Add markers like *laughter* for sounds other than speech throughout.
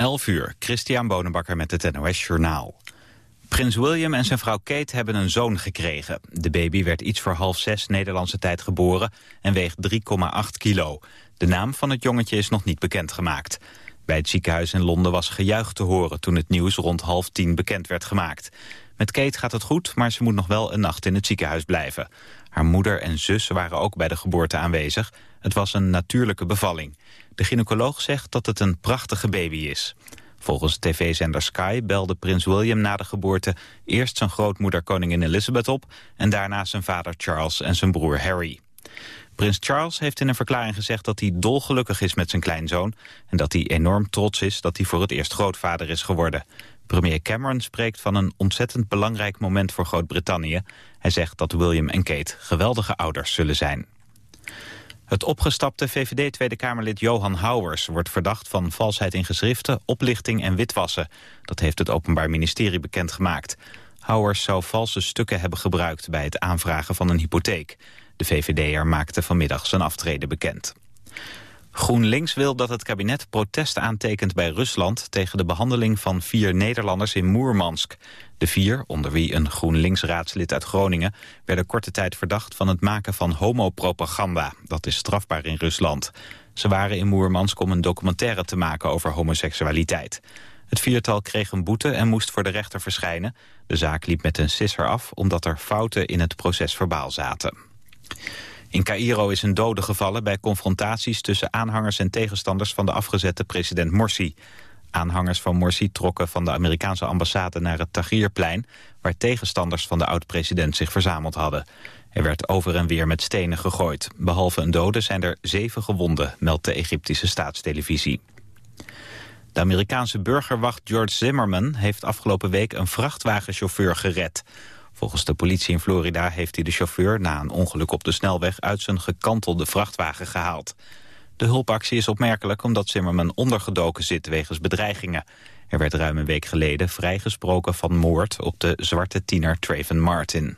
11 uur, Christian Bonenbakker met het NOS Journaal. Prins William en zijn vrouw Kate hebben een zoon gekregen. De baby werd iets voor half zes Nederlandse tijd geboren en weegt 3,8 kilo. De naam van het jongetje is nog niet bekendgemaakt. Bij het ziekenhuis in Londen was gejuich te horen toen het nieuws rond half tien bekend werd gemaakt. Met Kate gaat het goed, maar ze moet nog wel een nacht in het ziekenhuis blijven. Haar moeder en zus waren ook bij de geboorte aanwezig. Het was een natuurlijke bevalling. De gynaecoloog zegt dat het een prachtige baby is. Volgens tv-zender Sky belde prins William na de geboorte... eerst zijn grootmoeder koningin Elizabeth op... en daarna zijn vader Charles en zijn broer Harry. Prins Charles heeft in een verklaring gezegd dat hij dolgelukkig is met zijn kleinzoon... en dat hij enorm trots is dat hij voor het eerst grootvader is geworden. Premier Cameron spreekt van een ontzettend belangrijk moment voor Groot-Brittannië. Hij zegt dat William en Kate geweldige ouders zullen zijn. Het opgestapte VVD Tweede Kamerlid Johan Houwers wordt verdacht van valsheid in geschriften, oplichting en witwassen. Dat heeft het Openbaar Ministerie bekendgemaakt. Houwers zou valse stukken hebben gebruikt bij het aanvragen van een hypotheek. De VVD'er maakte vanmiddag zijn aftreden bekend. GroenLinks wil dat het kabinet protest aantekent bij Rusland... tegen de behandeling van vier Nederlanders in Moermansk. De vier, onder wie een GroenLinks-raadslid uit Groningen... werden korte tijd verdacht van het maken van homopropaganda. Dat is strafbaar in Rusland. Ze waren in Moermansk om een documentaire te maken over homoseksualiteit. Het viertal kreeg een boete en moest voor de rechter verschijnen. De zaak liep met een sisser af omdat er fouten in het procesverbaal zaten. In Cairo is een dode gevallen bij confrontaties tussen aanhangers en tegenstanders van de afgezette president Morsi. Aanhangers van Morsi trokken van de Amerikaanse ambassade naar het Tahrirplein, waar tegenstanders van de oud-president zich verzameld hadden. Er werd over en weer met stenen gegooid. Behalve een dode zijn er zeven gewonden, meldt de Egyptische staatstelevisie. De Amerikaanse burgerwacht George Zimmerman heeft afgelopen week een vrachtwagenchauffeur gered. Volgens de politie in Florida heeft hij de chauffeur na een ongeluk op de snelweg uit zijn gekantelde vrachtwagen gehaald. De hulpactie is opmerkelijk omdat Zimmerman ondergedoken zit wegens bedreigingen. Er werd ruim een week geleden vrijgesproken van moord op de zwarte tiener Traven Martin.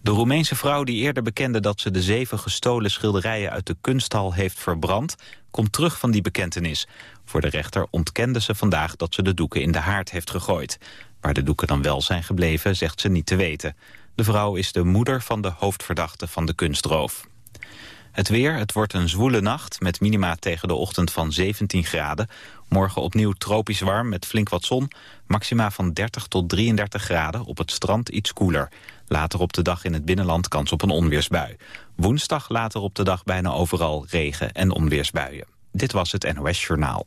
De Roemeense vrouw die eerder bekende dat ze de zeven gestolen schilderijen uit de kunsthal heeft verbrand, komt terug van die bekentenis. Voor de rechter ontkende ze vandaag dat ze de doeken in de haard heeft gegooid. Waar de doeken dan wel zijn gebleven, zegt ze niet te weten. De vrouw is de moeder van de hoofdverdachte van de kunstroof. Het weer, het wordt een zwoele nacht met minima tegen de ochtend van 17 graden. Morgen opnieuw tropisch warm met flink wat zon. Maxima van 30 tot 33 graden, op het strand iets koeler. Later op de dag in het binnenland kans op een onweersbui. Woensdag later op de dag bijna overal regen en onweersbuien. Dit was het NOS Journaal.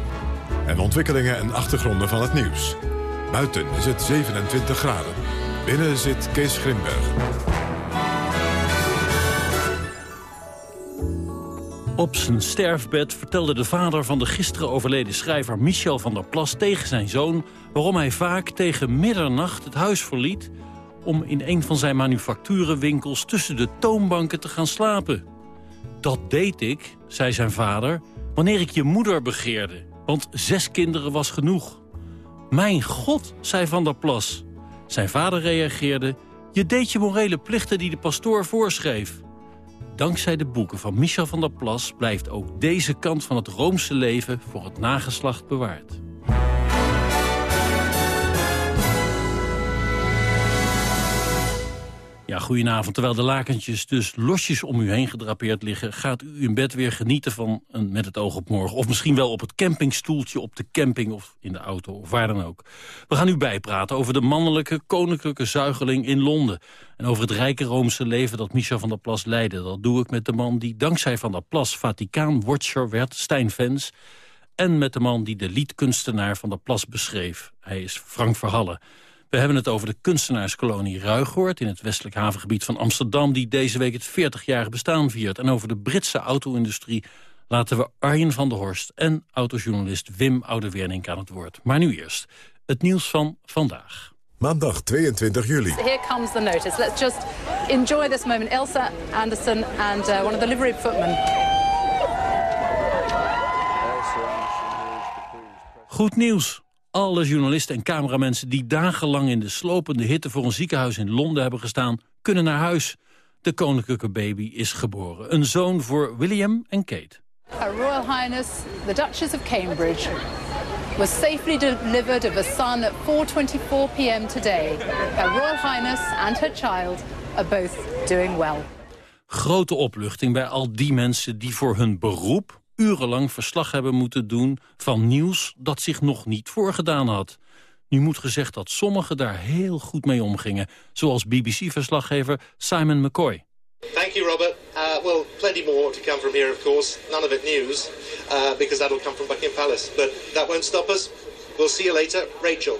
en ontwikkelingen en achtergronden van het nieuws. Buiten is het 27 graden. Binnen zit Kees Grimberg. Op zijn sterfbed vertelde de vader van de gisteren overleden schrijver Michel van der Plas tegen zijn zoon... waarom hij vaak tegen middernacht het huis verliet... om in een van zijn manufacturenwinkels tussen de toonbanken te gaan slapen. Dat deed ik, zei zijn vader, wanneer ik je moeder begeerde. Want zes kinderen was genoeg. Mijn god, zei Van der Plas. Zijn vader reageerde... Je deed je morele plichten die de pastoor voorschreef. Dankzij de boeken van Michel van der Plas... blijft ook deze kant van het Roomse leven voor het nageslacht bewaard. Ja, goedenavond. Terwijl de lakentjes dus losjes om u heen gedrapeerd liggen... gaat u in bed weer genieten van een met het oog op morgen. Of misschien wel op het campingstoeltje op de camping of in de auto of waar dan ook. We gaan u bijpraten over de mannelijke koninklijke zuigeling in Londen. En over het rijke Roomse leven dat Michel van der Plas leidde. Dat doe ik met de man die dankzij Van der Plas Vaticaan-watcher werd, Stijn. En met de man die de liedkunstenaar van der Plas beschreef. Hij is Frank Verhalle. We hebben het over de kunstenaarskolonie Ruigoort... in het westelijk havengebied van Amsterdam... die deze week het 40-jarige bestaan viert. En over de Britse auto-industrie laten we Arjen van der Horst... en autojournalist Wim Oudewerning aan het woord. Maar nu eerst het nieuws van vandaag. Maandag 22 juli. Here comes the notice. Let's just enjoy this moment. Elsa Anderson and uh, one of the livery footmen. Goed nieuws. Alle journalisten en cameramensen die dagenlang in de slopende hitte voor een ziekenhuis in Londen hebben gestaan, kunnen naar huis. De koninklijke baby is geboren. Een zoon voor William en Kate. Her Royal Highness, the Duchess of Cambridge, was safely delivered of a son at 4.24 p.m. today. Her Royal Highness and her child are both doing well. Grote opluchting bij al die mensen die voor hun beroep urenlang verslag hebben moeten doen van nieuws dat zich nog niet voorgedaan had. Nu moet gezegd dat sommigen daar heel goed mee omgingen, zoals BBC-verslaggever Simon McCoy. Thank you, Robert. Uh, well, plenty more to come from here, of course. None of it news, uh, because that'll come from Buckingham Palace. But that won't stop us. We'll see you later. Rachel.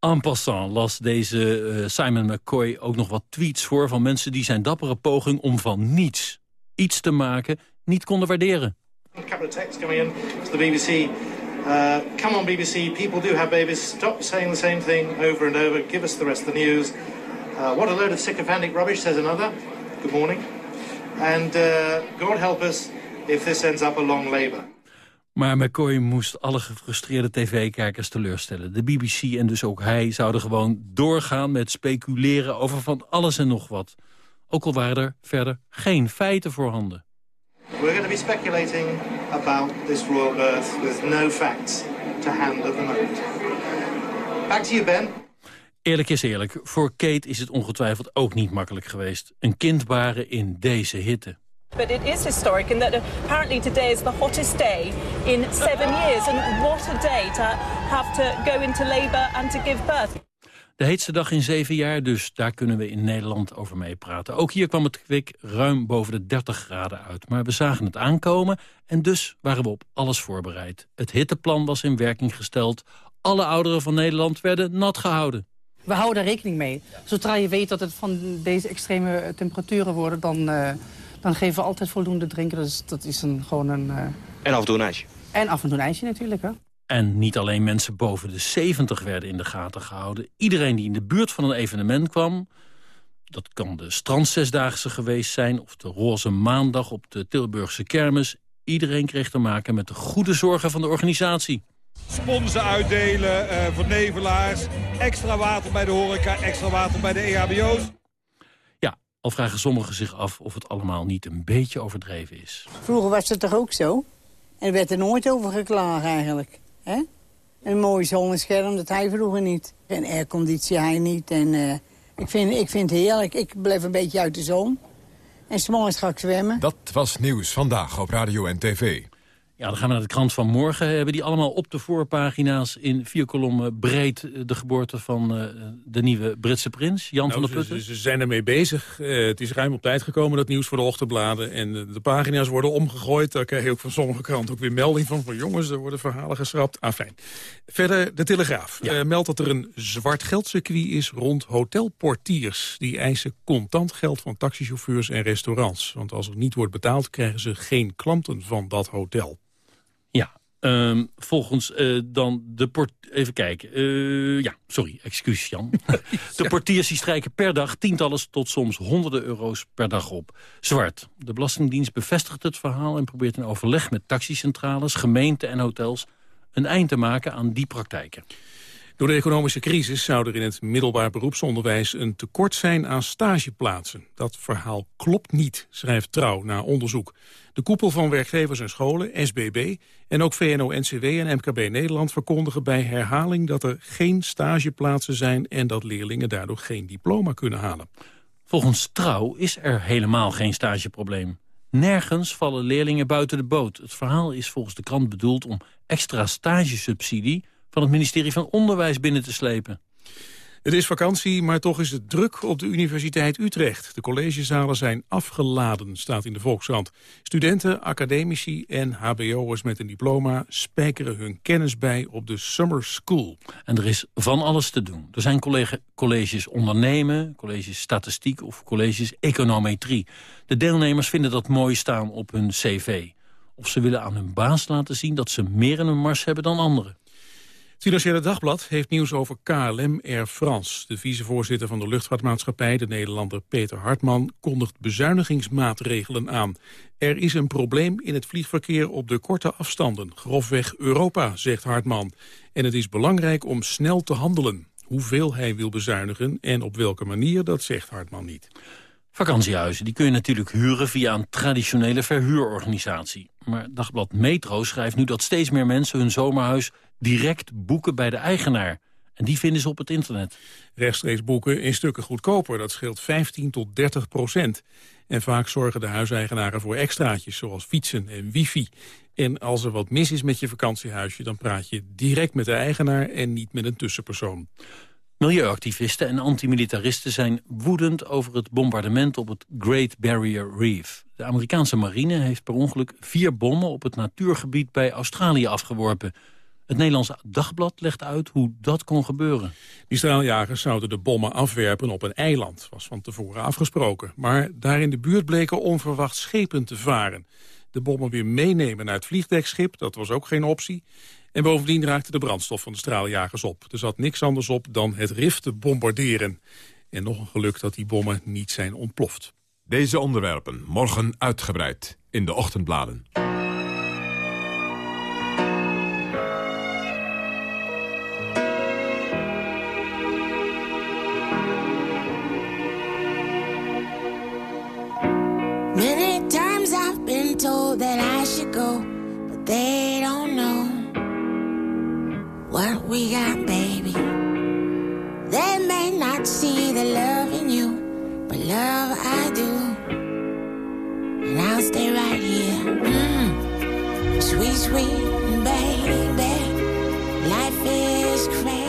En passant las deze uh, Simon McCoy ook nog wat tweets voor... van mensen die zijn dappere poging om van niets iets te maken niet konden waarderen. A couple of texts coming in to the BBC. Uh, come on, BBC. People do have babies. Stop saying the same thing over and over. Give us the rest of the news. Uh, what a load of sycophantic rubbish, says another. Good morning. And uh, God help us if this ends up a long labour. Maar McCoy moest alle gefrustreerde tv-kijkers teleurstellen. De BBC en dus ook hij zouden gewoon doorgaan met speculeren over van alles en nog wat. Ook al waren er verder geen feiten voorhanden. We're going to be speculating about this royal birth with no facts to hand at the moment. Back to you, Ben. Eerlijk is eerlijk, voor Kate is het ongetwijfeld ook niet makkelijk geweest. Een kind baren in deze hitte. But it is historic in that apparently today is the hottest day in seven years. And what a day to have to go into labour and to give birth. De heetste dag in zeven jaar, dus daar kunnen we in Nederland over meepraten. Ook hier kwam het kwik ruim boven de 30 graden uit. Maar we zagen het aankomen en dus waren we op alles voorbereid. Het hitteplan was in werking gesteld. Alle ouderen van Nederland werden nat gehouden. We houden daar rekening mee. Zodra je weet dat het van deze extreme temperaturen worden... dan, uh, dan geven we altijd voldoende drinken. Dus dat is een, gewoon een... Uh... En af en toe een ijsje. En af en toe een ijsje natuurlijk, hè. En niet alleen mensen boven de 70 werden in de gaten gehouden. Iedereen die in de buurt van een evenement kwam... dat kan de strandzesdaagse geweest zijn... of de roze maandag op de Tilburgse kermis... iedereen kreeg te maken met de goede zorgen van de organisatie. Sponsen uitdelen uh, voor nevelaars, extra water bij de horeca, extra water bij de EHBO's. Ja, al vragen sommigen zich af of het allemaal niet een beetje overdreven is. Vroeger was het toch ook zo? En er werd er nooit over geklaagd eigenlijk. Hè? Een mooi zonnescherm, dat hij vroeger niet. En airconditie hij niet. En uh, ik, vind, ik vind het heerlijk. Ik blijf een beetje uit de zon. En s'morgens ga ik zwemmen. Dat was nieuws vandaag op Radio en TV. Ja, dan gaan we naar de krant van morgen. Hebben die allemaal op de voorpagina's in vier kolommen breed de geboorte van uh, de nieuwe Britse prins, Jan nou, van der Putten? Ze, ze, zijn ermee bezig. Uh, het is ruim op tijd gekomen, dat nieuws voor de ochtendbladen. En de, de pagina's worden omgegooid. Daar krijg je ook van sommige kranten ook weer melding van. Van jongens, er worden verhalen geschrapt. Ah, fijn. Verder de Telegraaf ja. meldt dat er een zwart geldcircuit is rond hotelportiers. Die eisen contant geld van taxichauffeurs en restaurants. Want als er niet wordt betaald, krijgen ze geen klanten van dat hotel. Ja, um, volgens uh, dan de port... Even kijken. Uh, ja, sorry, excuus Jan. *laughs* de portiers die strijken per dag tientallen tot soms honderden euro's per dag op. Zwart. De Belastingdienst bevestigt het verhaal en probeert in overleg met taxicentrales, gemeenten en hotels... een eind te maken aan die praktijken. Door de economische crisis zou er in het middelbaar beroepsonderwijs een tekort zijn aan stageplaatsen. Dat verhaal klopt niet, schrijft Trouw na onderzoek. De koepel van werkgevers en scholen, SBB, en ook VNO-NCW en MKB Nederland verkondigen bij herhaling dat er geen stageplaatsen zijn en dat leerlingen daardoor geen diploma kunnen halen. Volgens Trouw is er helemaal geen stageprobleem. Nergens vallen leerlingen buiten de boot. Het verhaal is volgens de krant bedoeld om extra stagesubsidie van het ministerie van Onderwijs binnen te slepen. Het is vakantie, maar toch is het druk op de Universiteit Utrecht. De collegezalen zijn afgeladen, staat in de Volkskrant. Studenten, academici en hbo'ers met een diploma... spijkeren hun kennis bij op de Summer School. En er is van alles te doen. Er zijn colleges ondernemen, colleges statistiek of colleges econometrie. De deelnemers vinden dat mooi staan op hun cv. Of ze willen aan hun baas laten zien dat ze meer in hun mars hebben dan anderen. Financiële Dagblad heeft nieuws over KLM Air France. De vicevoorzitter van de luchtvaartmaatschappij, de Nederlander Peter Hartman, kondigt bezuinigingsmaatregelen aan. Er is een probleem in het vliegverkeer op de korte afstanden, grofweg Europa, zegt Hartman. En het is belangrijk om snel te handelen. Hoeveel hij wil bezuinigen en op welke manier, dat zegt Hartman niet. Vakantiehuizen die kun je natuurlijk huren via een traditionele verhuurorganisatie. Maar Dagblad Metro schrijft nu dat steeds meer mensen hun zomerhuis direct boeken bij de eigenaar. En die vinden ze op het internet. Rechtstreeks boeken in stukken goedkoper. Dat scheelt 15 tot 30 procent. En vaak zorgen de huiseigenaren voor extraatjes, zoals fietsen en wifi. En als er wat mis is met je vakantiehuisje... dan praat je direct met de eigenaar en niet met een tussenpersoon. Milieuactivisten en antimilitaristen zijn woedend over het bombardement op het Great Barrier Reef. De Amerikaanse marine heeft per ongeluk vier bommen op het natuurgebied bij Australië afgeworpen. Het Nederlandse Dagblad legt uit hoe dat kon gebeuren. Die straaljagers zouden de bommen afwerpen op een eiland, was van tevoren afgesproken. Maar daar in de buurt bleken onverwacht schepen te varen. De bommen weer meenemen naar het vliegdekschip, dat was ook geen optie. En bovendien raakte de brandstof van de straaljagers op. Er zat niks anders op dan het RIF te bombarderen. En nog een geluk dat die bommen niet zijn ontploft. Deze onderwerpen morgen uitgebreid in de ochtendbladen. Sweet, baby. Life is crazy,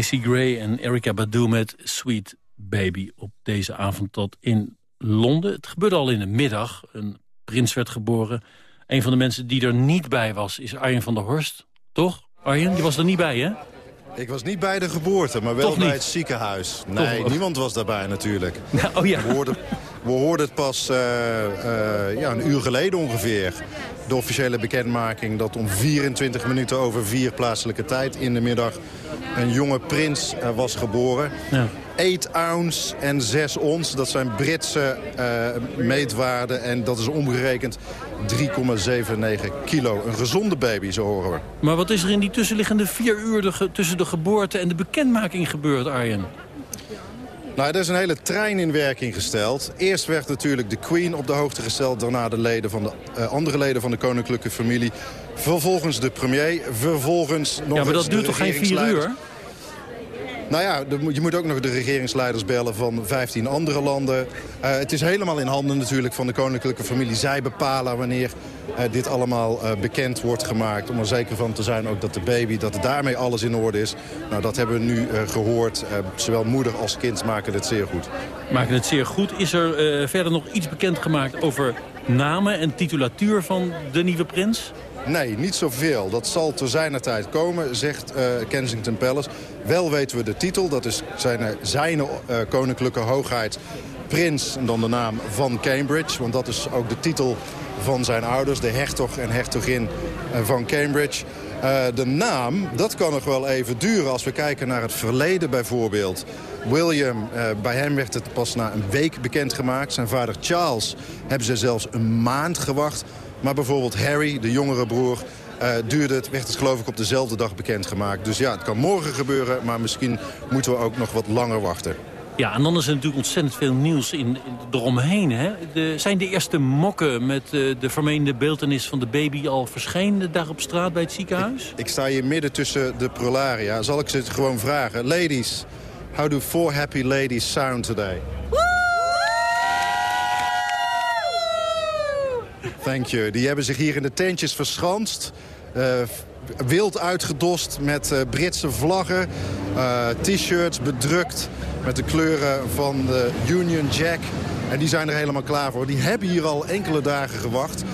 Macy Gray en Erika Badu met Sweet Baby op deze avond tot in Londen. Het gebeurde al in de middag. Een prins werd geboren. Een van de mensen die er niet bij was is Arjen van der Horst. Toch? Arjen, die was er niet bij, hè? Ik was niet bij de geboorte, maar wel bij het ziekenhuis. Nee, niemand was daarbij natuurlijk. *laughs* oh ja. We hoorden, we hoorden het pas eh, eh, ja, een uur geleden ongeveer. De officiële bekendmaking dat om 24 minuten over vier plaatselijke tijd in de middag... een jonge prins uh, was geboren. Ja. 8 ounce en 6 ons, dat zijn Britse meetwaarden. En dat is omgerekend 3,79 kilo. Een gezonde baby, zo horen we. Maar wat is er in die tussenliggende vier uur tussen de geboorte en de bekendmaking gebeurd, Arjen? Nou, er is een hele trein in werking gesteld. Eerst werd natuurlijk de Queen op de hoogte gesteld. Daarna de leden van de, uh, andere leden van de koninklijke familie. Vervolgens de premier. Vervolgens nog Ja, maar dat duurt toch geen vier uur? Nou ja, je moet ook nog de regeringsleiders bellen van 15 andere landen. Uh, het is helemaal in handen natuurlijk van de koninklijke familie. Zij bepalen wanneer uh, dit allemaal uh, bekend wordt gemaakt. Om er zeker van te zijn ook dat de baby, dat daarmee alles in orde is. Nou, dat hebben we nu gehoord. zowel moeder als kind maken het zeer goed. Maken het zeer goed. Is er verder nog iets bekend gemaakt over namen en titulatuur van de nieuwe prins? Nee, niet zoveel. Dat zal te zijner tijd komen, zegt uh, Kensington Palace. Wel weten we de titel, dat is zijn, zijn uh, koninklijke hoogheid prins... en dan de naam van Cambridge, want dat is ook de titel van zijn ouders... de hertog en hertogin van Cambridge. de naam, dat kan nog wel even duren als we kijken naar het verleden bijvoorbeeld. William, bij hem werd het pas na een week bekendgemaakt. Zijn vader Charles hebben ze zelfs een maand gewacht... Maar bijvoorbeeld Harry, de jongere broer, uh, duurde het, werd het geloof ik op dezelfde dag bekendgemaakt. Dus ja, het kan morgen gebeuren, maar misschien moeten we ook nog wat langer wachten. Ja, en dan is er natuurlijk ontzettend veel nieuws in, eromheen. Hè? De, zijn de eerste mokken met uh, de vermeende beeldenis van de baby al verschenen daar op straat bij het ziekenhuis? Ik, ik sta hier midden tussen de prolaria. Zal ik ze gewoon vragen? Ladies, how do four happy ladies sound today? Thank you. Die hebben zich hier in de tentjes verschanst. Uh, wild uitgedost met uh, Britse vlaggen. Uh, T-shirts bedrukt met de kleuren van de Union Jack. En die zijn er helemaal klaar voor. Die hebben hier al enkele dagen gewacht.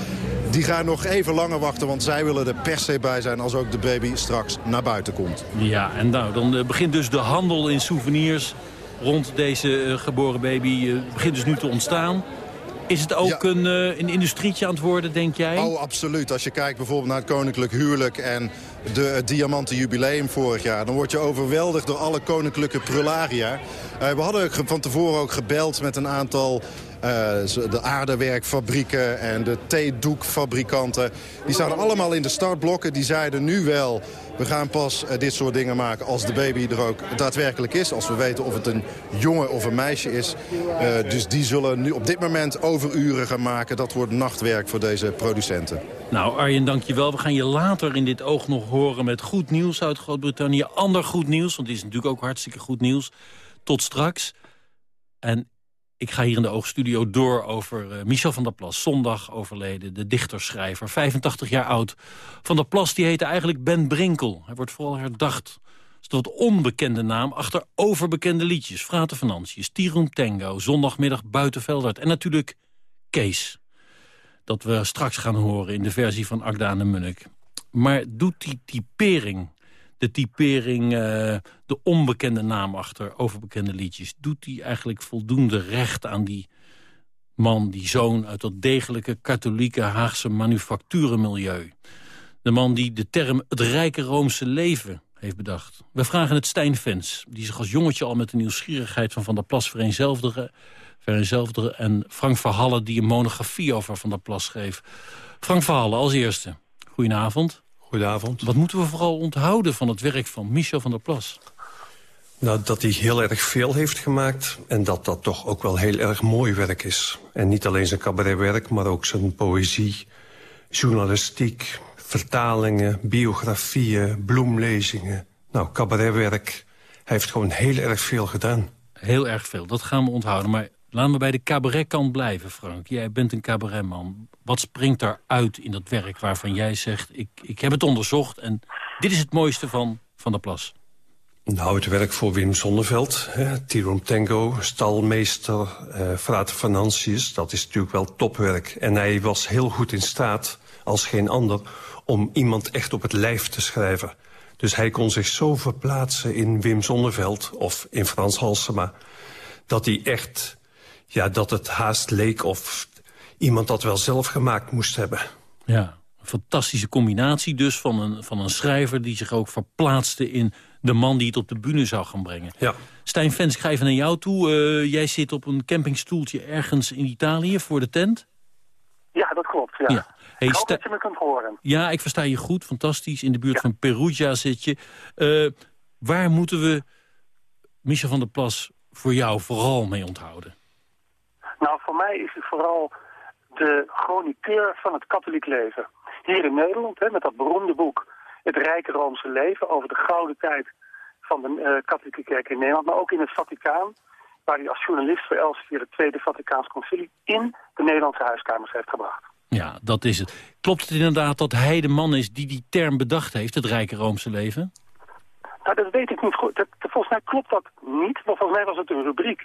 Die gaan nog even langer wachten, want zij willen er per se bij zijn... als ook de baby straks naar buiten komt. Ja, en nou, dan begint dus de handel in souvenirs rond deze geboren baby. begint dus nu te ontstaan. Is het ook een, uh, een industrietje aan het worden, denk jij? Oh, absoluut. Als je kijkt bijvoorbeeld naar het koninklijk huwelijk... en de, het diamanten jubileum vorig jaar... dan word je overweldigd door alle koninklijke prularia. Uh, we hadden van tevoren ook gebeld met een aantal de aardewerkfabrieken en de theedoekfabrikanten. Die staan allemaal in de startblokken. Die zeiden nu wel, we gaan pas uh, dit soort dingen maken als de baby er ook daadwerkelijk is. Als we weten of het een jongen of een meisje is. Uh, dus die zullen nu op dit moment overuren gaan maken. Dat wordt nachtwerk voor deze producenten. Nou Arjen, dankjewel. We gaan je later in dit oog nog horen met goed nieuws uit Groot-Brittannië. Ander goed nieuws, want dit is natuurlijk ook hartstikke goed nieuws. Tot straks. En ik ga hier in de Oogstudio door over uh, Michel van der Plas. Zondag overleden, de dichterschrijver, 85 jaar oud. Van der Plas die heette eigenlijk Ben Brinkel. Hij wordt vooral herdacht wat onbekende naam... achter overbekende liedjes. Frate Financiën, Tirum Tango, Zondagmiddag Buitenveldert... en natuurlijk Kees. Dat we straks gaan horen in de versie van Agda en Munnik. Maar doet die typering de typering, uh, de onbekende naam achter overbekende liedjes... doet hij eigenlijk voldoende recht aan die man, die zoon... uit dat degelijke katholieke Haagse manufacturenmilieu. De man die de term het rijke Roomse leven heeft bedacht. We vragen het Stijn Vens, die zich als jongetje al met de nieuwsgierigheid van Van der Plas vereenzelvigde... vereenzelvigde en Frank Verhalle die een monografie over Van der Plas schreef. Frank Verhalle als eerste. Goedenavond. Goedenavond. Wat moeten we vooral onthouden van het werk van Michel van der Plas? Nou, dat hij heel erg veel heeft gemaakt... en dat dat toch ook wel heel erg mooi werk is. En niet alleen zijn cabaretwerk, maar ook zijn poëzie... journalistiek, vertalingen, biografieën, bloemlezingen. Nou, cabaretwerk. Hij heeft gewoon heel erg veel gedaan. Heel erg veel, dat gaan we onthouden. Maar laten we bij de cabaretkant blijven, Frank. Jij bent een cabaretman. Wat springt daaruit in dat werk waarvan jij zegt... ik, ik heb het onderzocht en dit is het mooiste van Van der Plas? Nou, het werk voor Wim Sonneveld, Tirom Tango, stalmeester, uh, Frater Financius, dat is natuurlijk wel topwerk. En hij was heel goed in staat, als geen ander, om iemand echt op het lijf te schrijven. Dus hij kon zich zo verplaatsen in Wim Sonneveld of in Frans Halsema... dat hij echt, ja, dat het haast leek of iemand dat wel zelf gemaakt moest hebben. Ja, een fantastische combinatie dus van een, van een schrijver... die zich ook verplaatste in de man die het op de bühne zou gaan brengen. Ja. Stijn Vens, ik ga even naar jou toe. Uh, jij zit op een campingstoeltje ergens in Italië voor de tent. Ja, dat klopt, ja. ja. Hey, ik hoop dat je me kunt horen. Ja, ik versta je goed. Fantastisch. In de buurt van Perugia zit je. Uh, waar moeten we Michel van der Plas voor jou vooral mee onthouden? Voor mij is het vooral de chroniqueur van het katholiek leven. Hier in Nederland, hè, met dat beroemde boek Het Rijke Roomse Leven... over de gouden tijd van de uh, katholieke kerk in Nederland... maar ook in het Vaticaan, waar hij als journalist voor Elsevier... het Tweede Vaticaans Concilie in de Nederlandse huiskamers heeft gebracht. Ja, dat is het. Klopt het inderdaad dat hij de man is die die term bedacht heeft, het rijke Roomse leven? Nou, dat weet ik niet goed. Dat, volgens mij klopt dat niet. Maar volgens mij was het een rubriek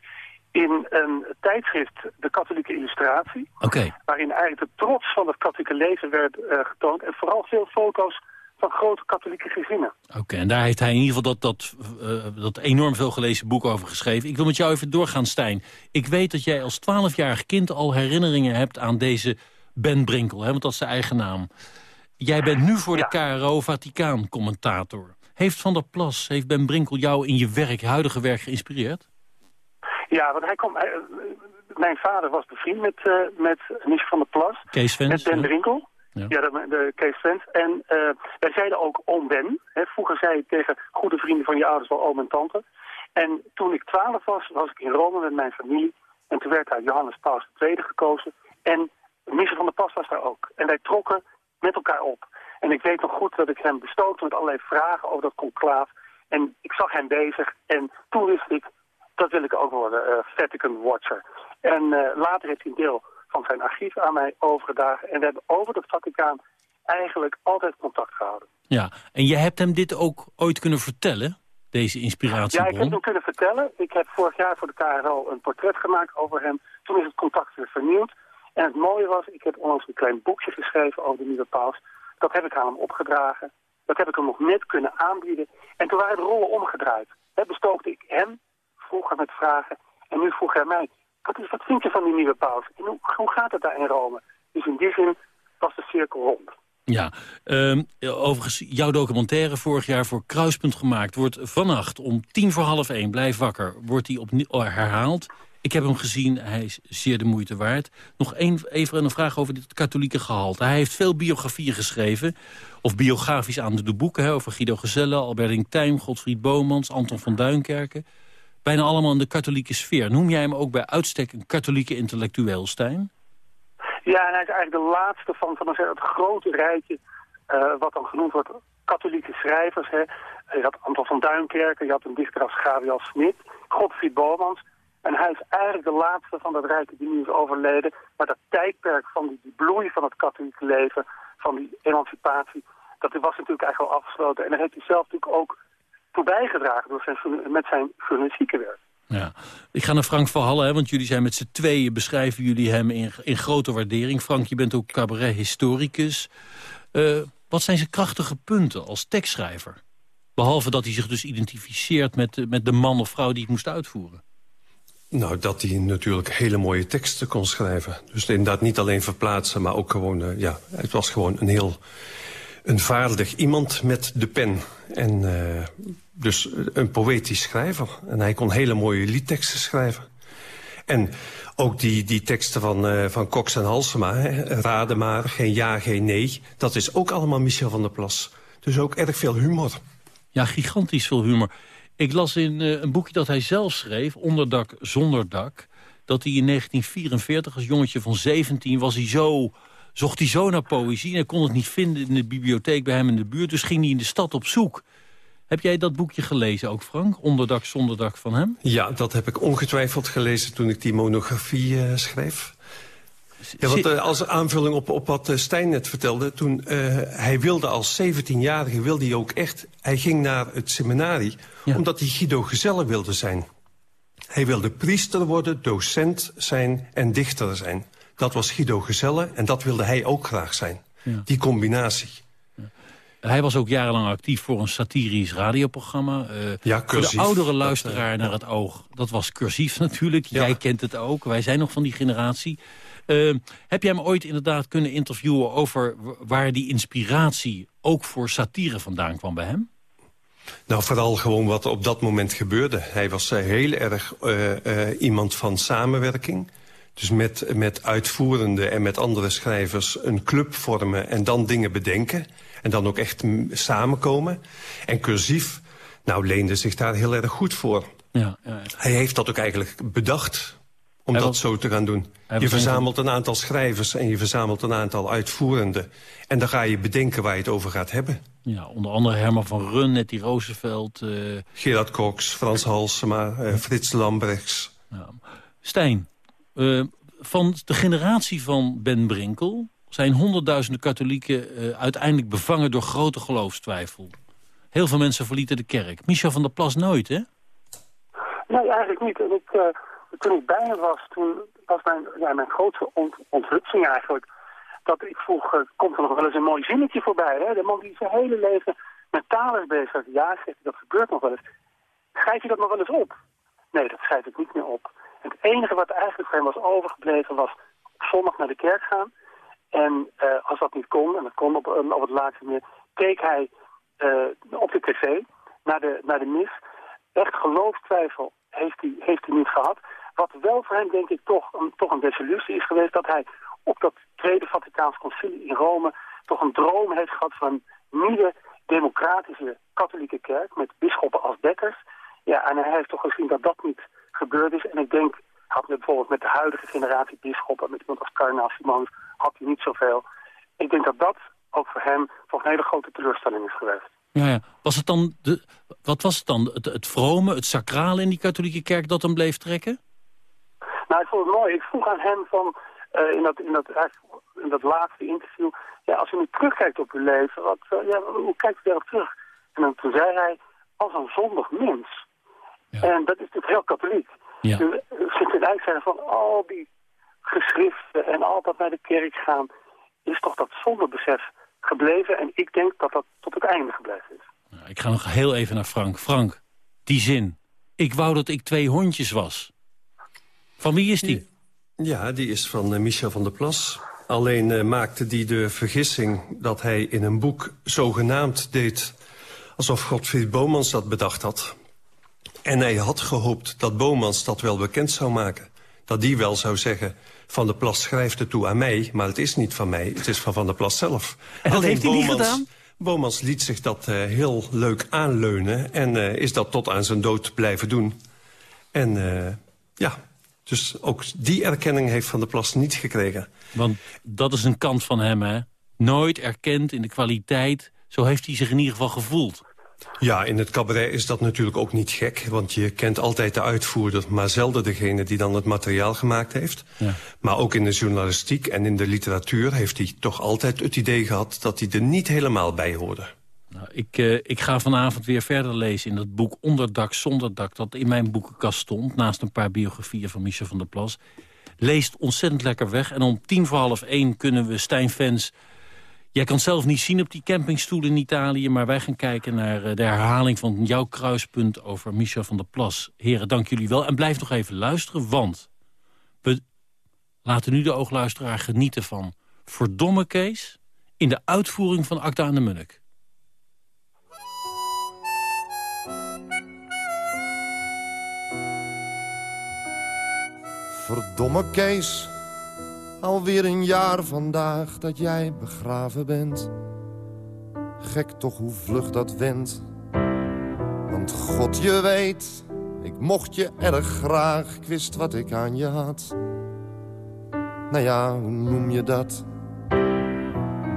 in een tijdschrift, de katholieke illustratie. Okay. Waarin eigenlijk de trots van het katholieke leven werd uh, getoond. En vooral veel foto's van grote katholieke gezinnen. Oké, en daar heeft hij in ieder geval dat, dat, uh, dat enorm veel gelezen boek over geschreven. Ik wil met jou even doorgaan, Stijn. Ik weet dat jij als twaalfjarig kind al herinneringen hebt aan deze Ben Brinkel, hè, want dat is zijn eigen naam. Jij bent nu voor de KRO Vaticaan-commentator. Heeft Van der Plas, heeft Ben Brinkel jou in je werk, huidige werk geïnspireerd? Ja, want hij kwam... mijn vader was bevriend met, uh, met Michel van der Plas. Kees Vens, Met Ben Brinkel. Ja, ja de, de, Kees Vens. En uh, wij zeiden ook oom Ben. Hè. Vroeger zei ik tegen goede vrienden van je ouders wel oom en tante. En toen ik twaalf was, was ik in Rome met mijn familie. En toen werd daar Johannes Paus II gekozen. En Michel van der Pas was daar ook. En wij trokken met elkaar op. En ik weet nog goed dat ik hem bestookte met allerlei vragen over dat conclaaf. En ik zag hem bezig en toen wist ik, dat wil ik ook worden, uh, Vatican Watcher. En uh, later heeft hij een deel van zijn archief aan mij overgedragen. En we hebben over het Vaticaan eigenlijk altijd contact gehouden. Ja, en je hebt hem dit ook ooit kunnen vertellen, deze inspiratiebron? Ja, ik heb hem kunnen vertellen. Ik heb vorig jaar voor de KRO een portret gemaakt over hem. Toen is het contact weer vernieuwd. En het mooie was, ik heb onlangs een klein boekje geschreven over de nieuwe paus. Dat heb ik aan hem opgedragen. Dat heb ik hem nog net kunnen aanbieden. En toen waren de rollen omgedraaid. He, bestookte ik hem vroeger met vragen. En nu vroeg hij mij, wat, is, wat vind je van die nieuwe paus? En hoe, hoe gaat het daar in Rome? Dus in die zin was de cirkel rond. Ja, um, overigens, jouw documentaire vorig jaar voor Kruispunt gemaakt... wordt vannacht om tien voor half één, blijf wakker, wordt die opnieuw herhaald. Ik heb hem gezien, hij is zeer de moeite waard. Nog een, even een vraag over dit katholieke gehalte. Hij heeft veel biografieën geschreven, of biografisch aan de boeken... Over Guido Gezelle, Albertine Tijm, Godfried Bomans, Anton van Duinkerken. Bijna allemaal in de katholieke sfeer. Noem jij hem ook bij uitstek een katholieke intellectueel, Stijn? Ja, en hij is eigenlijk de laatste van, van het grote rijtje... Uh, wat dan genoemd wordt katholieke schrijvers. Hè. Je had Anton van Duinkerken, je had een dichter als Gabriel Smit... Godfried Bomans... En hij is eigenlijk de laatste van dat rijke die nu is overleden. Maar dat tijdperk van die, bloei van het katholieke leven, van die emancipatie, dat was natuurlijk eigenlijk al afgesloten. En daar heeft hij zelf natuurlijk ook toe bijgedragen door zijn, met zijn journalistieke werk. Ja. Ik ga naar Frank van Halle, hè, want jullie zijn met z'n tweeën... beschrijven jullie hem in, in grote waardering. Frank, je bent ook cabaret-historicus. Uh, wat zijn zijn krachtige punten als tekstschrijver? Behalve dat hij zich dus identificeert met, met de man of vrouw die het moest uitvoeren. Nou, dat hij natuurlijk hele mooie teksten kon schrijven. Dus inderdaad niet alleen verplaatsen, maar ook gewoon... Uh, ja, het was gewoon een heel een vaardig iemand met de pen. En uh, dus een poëtisch schrijver. En hij kon hele mooie liedteksten schrijven. En ook die, die teksten van, uh, van Cox en Halsema, hè, maar, geen ja, geen nee... dat is ook allemaal Michel van der Plas. Dus ook erg veel humor. Ja, gigantisch veel humor. Ik las in uh, een boekje dat hij zelf schreef, Onderdak zonder dak... dat hij in 1944 als jongetje van 17 was hij zo, zocht hij zo naar poëzie... en hij kon het niet vinden in de bibliotheek bij hem in de buurt... dus ging hij in de stad op zoek. Heb jij dat boekje gelezen ook, Frank? Onderdak zonder dak van hem? Ja, dat heb ik ongetwijfeld gelezen toen ik die monografie uh, schreef. Ja, want uh, als aanvulling op, op wat uh, Stijn net vertelde... toen uh, hij wilde als 17-jarige, wilde hij ook echt... hij ging naar het seminarie ja. omdat hij Guido Gezelle wilde zijn. Hij wilde priester worden, docent zijn en dichter zijn. Dat was Guido Gezelle en dat wilde hij ook graag zijn. Ja. Die combinatie. Hij was ook jarenlang actief voor een satirisch radioprogramma. Uh, ja, voor de oudere luisteraar naar het oog. Dat was cursief natuurlijk. Ja. Jij kent het ook. Wij zijn nog van die generatie. Uh, heb jij hem ooit inderdaad kunnen interviewen over waar die inspiratie ook voor satire vandaan kwam bij hem? Nou, vooral gewoon wat op dat moment gebeurde. Hij was uh, heel erg iemand van samenwerking. Dus met, met uitvoerende en met andere schrijvers een club vormen en dan dingen bedenken. En dan ook echt samenkomen. En cursief, nou, leende zich daar heel erg goed voor. Ja, ja. Hij heeft dat ook eigenlijk bedacht om dat zo te gaan doen. Je verzamelt een aantal schrijvers en je verzamelt een aantal uitvoerenden. En dan ga je bedenken waar je het over gaat hebben. Ja, onder andere Herman van Run, Nettie Roosevelt... Uh... Gerard Cox, Frans Halsema, uh, Frits Lambrechts. Ja. Stijn, uh, van de generatie van Ben Brinkel... zijn honderdduizenden katholieken uiteindelijk bevangen door grote geloofstwijfel. Heel veel mensen verlieten de kerk. Michel van der Plas nooit, hè? Nee, eigenlijk niet. En ik toen ik bij hem was, toen was mijn, ja, mijn grootste ont, eigenlijk... dat ik vroeg, komt er nog wel eens een mooi zinnetje voorbij? Hè? De man die zijn hele leven met taal is bezig. Ja, zegt dat gebeurt nog wel eens. Schrijf je dat nog wel eens op? Nee, dat schrijf ik niet meer op. het enige wat eigenlijk voor hem was overgebleven was zondag naar de kerk gaan. En uh, als dat niet kon, en dat kon op, op het laatste meer, keek hij uh, op de tv naar de, naar de mis. Echt geloofstwijfel heeft hij, heeft niet gehad. Wat wel voor hem denk ik toch een, toch een desillusie is geweest... dat hij op dat Tweede Vaticaans Concilie in Rome toch een droom heeft gehad van een nieuwe democratische katholieke kerk... met bisschoppen als dekkers. Ja, en hij heeft toch gezien dat dat niet gebeurd is. En ik denk, had bijvoorbeeld met de huidige generatie bisschoppen... met iemand als kardinaal Simons, had hij niet zoveel. Ik denk dat dat ook voor hem toch een hele grote teleurstelling is geweest. Ja, ja. Was het dan de, wat was het dan? Het, het vrome, het sacrale in die katholieke kerk dat dan bleef trekken? Nou, ik vond het mooi. Ik vroeg aan hem van, uh, in, dat, in, dat, in dat laatste interview... Ja, als u nu terugkijkt op uw leven, wat, uh, ja, hoe kijkt u daarop terug? En dan, toen zei hij, als een zondig mens. Ja. En dat is natuurlijk heel katholiek. Ja. Dus, eigenlijk zeggen van al die geschriften en altijd naar de kerk gaan... is toch dat zondebesef gebleven. En ik denk dat dat tot het einde gebleven is. Nou, ik ga nog heel even naar Frank. Frank, die zin. Ik wou dat ik twee hondjes was. Van wie is die? Ja, die is van uh, Michel van der Plas. Alleen uh, maakte die de vergissing dat hij in een boek zogenaamd deed... alsof Godfried Bomans dat bedacht had. En hij had gehoopt dat Bomans dat wel bekend zou maken. Dat die wel zou zeggen, Van der Plas schrijft het toe aan mij... maar het is niet van mij, het is van Van der Plas zelf. En dat heeft hij niet gedaan? Bomans liet zich dat uh, heel leuk aanleunen... en uh, is dat tot aan zijn dood blijven doen. En uh, ja, dus ook die erkenning heeft Van der Plas niet gekregen. Want dat is een kant van hem, hè? Nooit erkend in de kwaliteit. Zo heeft hij zich in ieder geval gevoeld. Ja, in het cabaret is dat natuurlijk ook niet gek. Want je kent altijd de uitvoerder, maar zelden degene die dan het materiaal gemaakt heeft. Ja. Maar ook in de journalistiek en in de literatuur heeft hij toch altijd het idee gehad... dat hij er niet helemaal bij hoorde. Nou, ik, uh, ik ga vanavond weer verder lezen in dat boek Onderdak zonder dak... dat in mijn boekenkast stond, naast een paar biografieën van Michel van der Plas. Leest ontzettend lekker weg. En om tien voor half één kunnen we Stijn Fans... Jij kan zelf niet zien op die campingstoel in Italië... maar wij gaan kijken naar uh, de herhaling van jouw kruispunt over Michel van der Plas. Heren, dank jullie wel. En blijf nog even luisteren, want... we laten nu de oogluisteraar genieten van Verdomme Kees... in de uitvoering van Acta aan de Munnik. Verdomme Kees, alweer een jaar vandaag dat jij begraven bent. Gek toch hoe vlug dat went. Want God je weet, ik mocht je erg graag, ik wist wat ik aan je had. Nou ja, hoe noem je dat?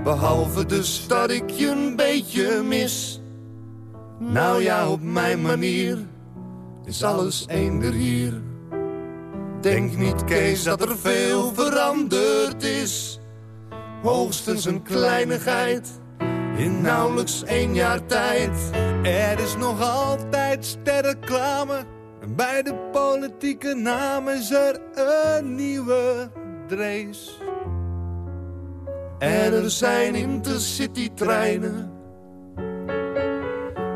Behalve dus dat ik je een beetje mis. Nou ja, op mijn manier is alles eender hier. Denk niet, Kees, dat er veel veranderd is. Hoogstens een kleinigheid in nauwelijks één jaar tijd. Er is nog altijd sterreclame. En bij de politieke naam is er een nieuwe Drees. En er zijn intercity-treinen.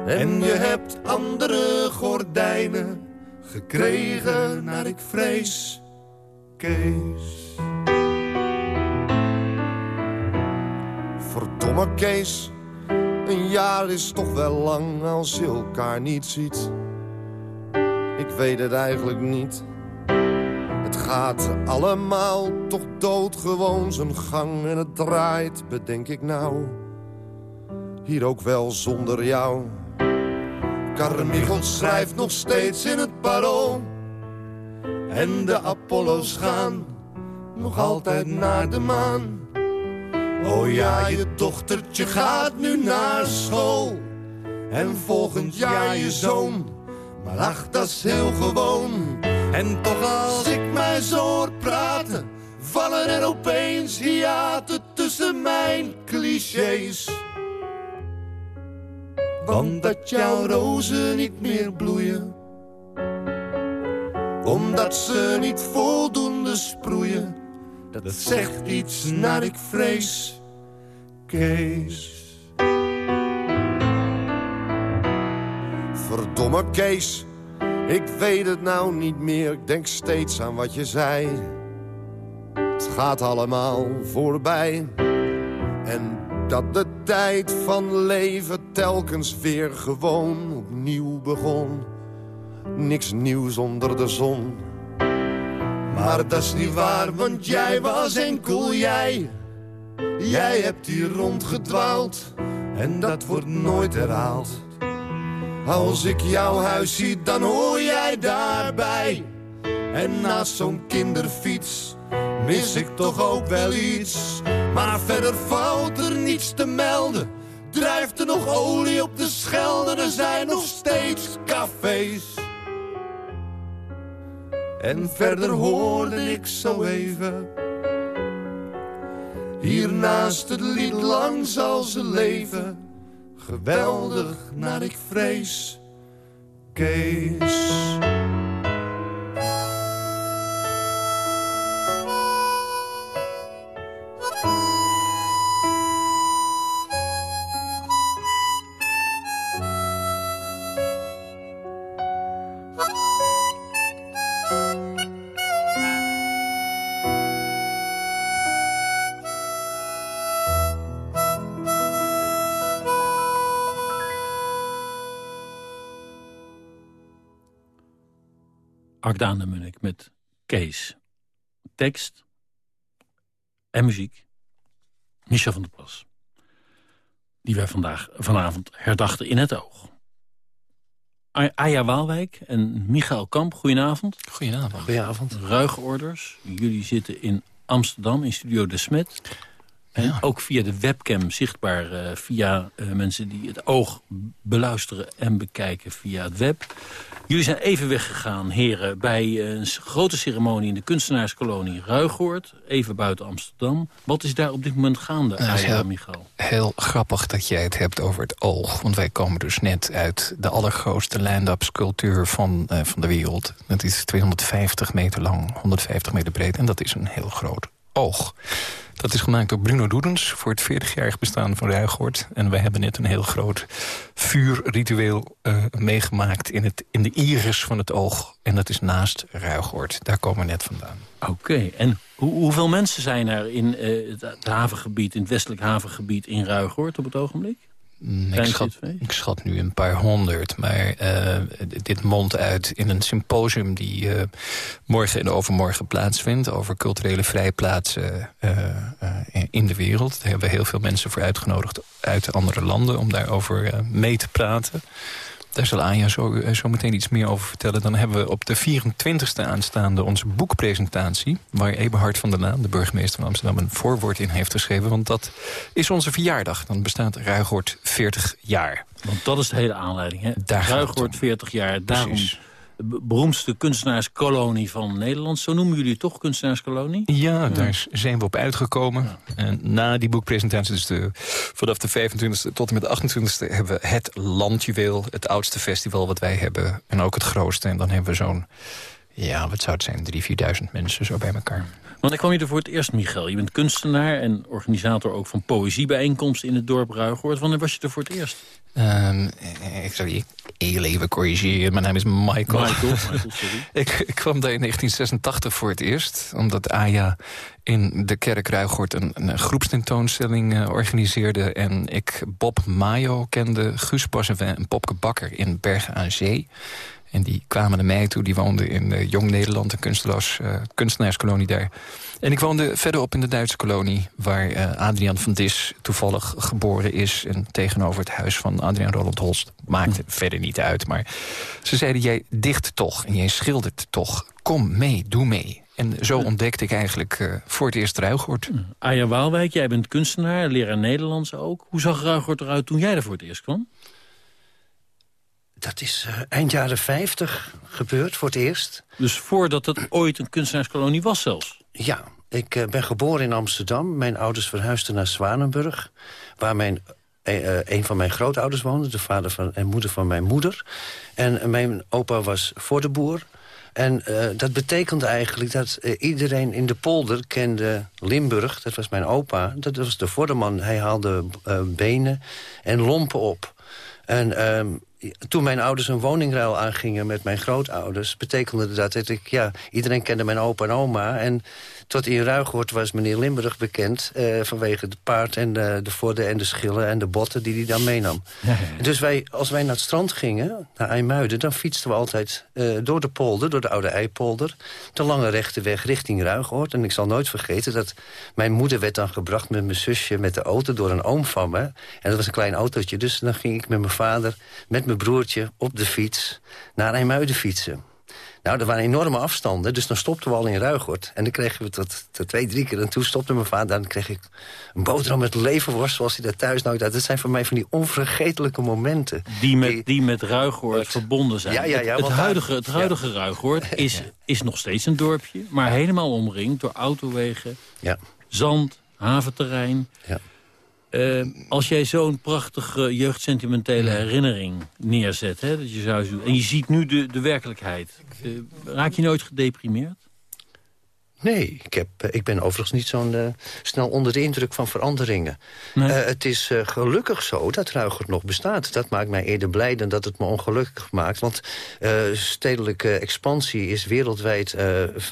En je hebt andere gordijnen gekregen naar ik vrees, Kees. Verdomme Kees, een jaar is toch wel lang als je elkaar niet ziet. Ik weet het eigenlijk niet. Het gaat allemaal toch doodgewoon zijn gang en het draait, bedenk ik nou. Hier ook wel zonder jou. Carmichael schrijft nog steeds in het parool. En de Apollo's gaan nog altijd naar de maan. Oh ja, je dochtertje gaat nu naar school. En volgend jaar je zoon. Maar ach, dat is heel gewoon. En toch als ik mij zo hoor praten... vallen er opeens hiaten tussen mijn clichés. Want dat jouw rozen niet meer bloeien. Omdat ze niet voldoende sproeien. Dat zegt iets naar ik vrees, Kees. Verdomme Kees, ik weet het nou niet meer. Ik denk steeds aan wat je zei. Het gaat allemaal voorbij. En dat de tijd van leven telkens weer gewoon opnieuw begon. Niks nieuws onder de zon. Maar dat is niet waar, want jij was enkel jij. Jij hebt hier rondgedwaald en dat wordt nooit herhaald. Als ik jouw huis zie, dan hoor jij daarbij. En naast zo'n kinderfiets mis ik toch ook wel iets. Maar verder valt er niets te melden. Drijft er nog olie op de Schelde, er zijn nog steeds cafés. En verder hoorde ik zo even. Hiernaast het lied lang zal ze leven. Geweldig naar ik vrees, Kees. Agdaan de Munnik met Kees. Tekst en muziek. Michel van der Plas. Die wij vandaag, vanavond herdachten in het oog. Aya Waalwijk en Michael Kamp, goedenavond. Goedenavond. Goedenavond. Ruigorders. Jullie zitten in Amsterdam in Studio De Smet. Ook via de webcam zichtbaar uh, via uh, mensen die het oog beluisteren en bekijken via het web. Jullie zijn even weggegaan, heren, bij een grote ceremonie in de kunstenaarskolonie Ruigoord, even buiten Amsterdam. Wat is daar op dit moment gaande, nou, heel, Michael? Heel grappig dat jij het hebt over het oog. Want wij komen dus net uit de allergrootste line-up sculptuur van, uh, van de wereld. Dat is 250 meter lang, 150 meter breed en dat is een heel groot oog. Dat is gemaakt door Bruno Doedens voor het 40-jarig bestaan van Ruigoord. En wij hebben net een heel groot vuurritueel uh, meegemaakt in, het, in de iris van het oog. En dat is naast Ruigoord. Daar komen we net vandaan. Oké, en hoe, hoeveel mensen zijn er in uh, het, havengebied, in het westelijk havengebied in Ruigoord op het ogenblik? Ik schat, ik schat, nu een paar honderd. Maar uh, dit mondt uit in een symposium die uh, morgen en overmorgen plaatsvindt... over culturele vrijplaatsen uh, in de wereld. Daar hebben we heel veel mensen voor uitgenodigd uit andere landen... om daarover mee te praten. Daar zal Anja zo, zo meteen iets meer over vertellen. Dan hebben we op de 24e aanstaande onze boekpresentatie... waar Eberhard van der Laan, de burgemeester van Amsterdam... een voorwoord in heeft geschreven, want dat is onze verjaardag. Dan bestaat Ruigoord 40 jaar. Want dat is de hele aanleiding, hè? Daar Ruigoord 40 jaar, daarom... beroemdste kunstenaarskolonie van Nederland. Zo noemen jullie het toch, kunstenaarskolonie? Ja, daar zijn we op uitgekomen. En na die boekpresentatie, dus de, vanaf de 25e tot en met de 28e... hebben we het Landjuweel, het oudste festival wat wij hebben. En ook het grootste. En dan hebben we zo'n, ja, wat zou het zijn, 3.000, 4.000 mensen zo bij elkaar. Want ik kwam je er voor het eerst, Michael. Je bent kunstenaar en organisator ook van poëziebijeenkomsten in het dorp Ruigoord. Wanneer was je er voor het eerst? Um, ik zou je heel even corrigeren. Mijn naam is Michael. Michael, Michael *laughs* sorry. ik, ik, kwam daar in 1986 voor het eerst. Omdat Aya in de kerk Ruigoord een, een groepstentoonstelling uh, organiseerde. En ik Bob Mayo kende, Guus Passevin en Popke Bakker in Bergen aan Zee. En die kwamen naar mij toe. Die woonden in uh, Jong Nederland, een uh, kunstenaarskolonie daar. En ik woonde verderop in de Duitse kolonie... waar uh, Adriaan van Dis toevallig geboren is... en tegenover het huis van Adriaan Roland Holst. Maakte hm. verder niet uit, maar ze zeiden... jij dicht toch en jij schildert toch. Kom mee, doe mee. En zo ontdekte ik eigenlijk voor het eerst Ruigoort. Hm. Aya Waalwijk, jij bent kunstenaar, leraar Nederlands ook. Hoe zag Ruigoort eruit toen jij er voor het eerst kwam? Dat is uh, eind jaren 50 gebeurd, voor het eerst. Dus voordat het ooit een kunstenaarskolonie was zelfs? Ja, ik uh, ben geboren in Amsterdam. Mijn ouders verhuisden naar Zwanenburg... waar mijn, uh, een van mijn grootouders woonde, de vader van, en moeder van mijn moeder. En mijn opa was voor de boer. En dat betekende eigenlijk dat iedereen in de polder kende Limburg. Dat was mijn opa, dat was de vorderman. Hij haalde benen en lompen op. En ehm, toen mijn ouders een woningruil aangingen met mijn grootouders... betekende dat dat ik, ja, iedereen kende mijn opa en oma... en tot in Ruigoord was meneer Limburg bekend... Uh, vanwege het paard en de, de vorden en de schillen en de botten die hij dan meenam. Ja, ja. Dus wij, als wij naar het strand gingen, naar IJmuiden... dan fietsten we altijd uh, door de polder, door de oude Eipolder... de lange rechte weg richting Ruigoord. En ik zal nooit vergeten dat mijn moeder werd dan gebracht... met mijn zusje met de auto door een oom van me. En dat was een klein autootje. Dus dan ging ik met mijn vader, met mijn broertje... op de fiets naar IJmuiden fietsen. Nou, er waren enorme afstanden, dus dan stopten we al in Ruigoord. En dan kregen we tot, tot twee, drie keer. En toen stopte mijn vader, dan kreeg ik een boterham met leverworst... zoals hij dat thuis nooit had. Dat zijn voor mij van die onvergetelijke momenten. Die met, die, met verbonden zijn. Ja, ja, ja, het, het huidige, het huidige ja. Ruigoord *laughs* is, is nog steeds een dorpje... maar helemaal omringd door autowegen, ja. zand, haventerrein... Ja. Uh, als jij zo'n prachtige jeugdsentimentele herinnering neerzet... Hè, dat je zou, en je ziet nu de, de werkelijkheid... Uh, raak je nooit gedeprimeerd? Nee, ik, heb, ik ben overigens niet zo uh, snel onder de indruk van veranderingen. Nee. Uh, het is uh, gelukkig zo dat Ruigert nog bestaat. Dat maakt mij eerder blij dan dat het me ongelukkig maakt. Want stedelijke expansie is wereldwijd,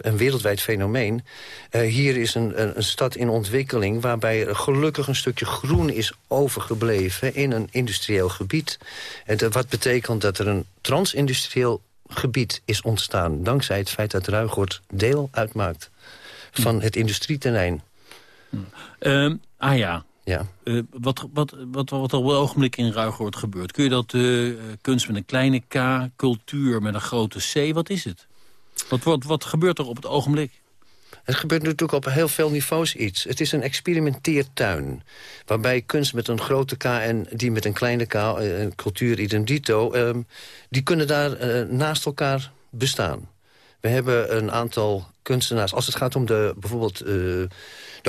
een wereldwijd fenomeen. hier is een, een, een, stad in ontwikkeling waarbij gelukkig een stukje groen is overgebleven... in een industrieel gebied. En wat betekent dat er een transindustrieel gebied is ontstaan... dankzij het feit dat Ruigoord deel uitmaakt van het industrieterrein. Uh, ah ja. Ja. Uh, wat, wat, wat, wat er op het ogenblik in Ruigoord gebeurt. Kun je dat uh, kunst met een kleine k, cultuur met een grote C, wat is het? Wat, wat, wat gebeurt er op het ogenblik? Het gebeurt natuurlijk op heel veel niveaus iets. Het is een experimenteertuin. Waarbij kunst met een grote K en die met een kleine K, uh, cultuur idem dito... Uh, die kunnen daar uh, naast elkaar bestaan. We hebben een aantal kunstenaars... als het gaat om de, bijvoorbeeld de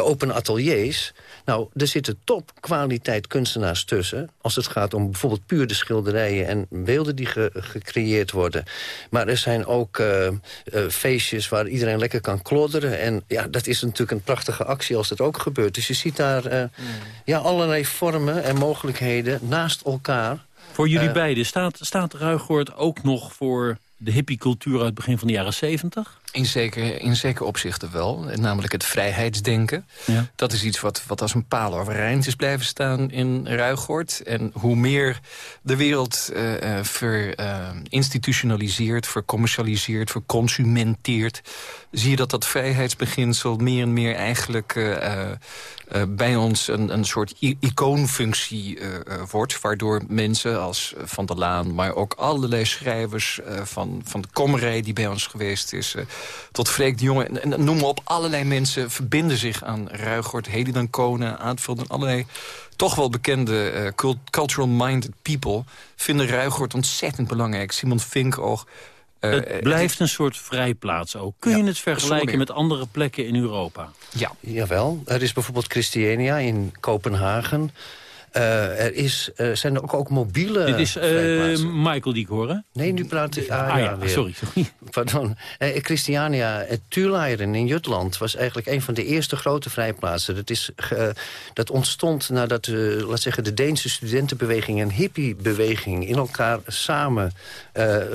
open ateliers... Nou, er zitten topkwaliteit kunstenaars tussen. Als het gaat om bijvoorbeeld puur de schilderijen en beelden die ge gecreëerd worden. Maar er zijn ook uh, uh, feestjes waar iedereen lekker kan klodderen. En ja, dat is natuurlijk een prachtige actie als dat ook gebeurt. Dus je ziet daar uh, mm. ja, allerlei vormen en mogelijkheden naast elkaar. Voor jullie beiden, staat, staat Ruigoord ook nog voor de hippiecultuur uit het begin van de jaren 70? In zeker, in opzichten wel. Namelijk het vrijheidsdenken. Ja. Dat is iets wat, wat als een paal overeind is blijven staan in Ruigoord. En hoe meer de wereld uh, verinstitutionaliseert, uh, vercommercialiseert, verconsumenteert... zie je dat dat vrijheidsbeginsel meer en meer eigenlijk uh, bij ons een, een soort icoonfunctie wordt. Waardoor mensen als Van der Laan, maar ook allerlei schrijvers van, van de Kommerij die bij ons geweest is tot Freek de Jonge. En, en noem maar op, allerlei mensen verbinden zich aan Ruigoort. Hedy Konen, Aardveld en allerlei toch wel bekende uh, cultural-minded people... vinden Ruigoort ontzettend belangrijk. Simon Vinkoog, het blijft een soort vrijplaats ook. Kun je het vergelijken met andere plekken in Europa? Ja. Jawel. Er is bijvoorbeeld Christiania in Kopenhagen. Uh, er is, uh, zijn er ook, ook mobiele Dit is uh, Michael die ik hoor, Nee, nu praat ik... Ah, ah, ja, sorry, sorry. *laughs* Pardon. Christiania, Thuleiren in Jutland... was eigenlijk een van de eerste grote vrijplaatsen. Dat, is, dat ontstond nadat de, laat zeggen, de Deense studentenbeweging... en hippiebeweging in elkaar samen,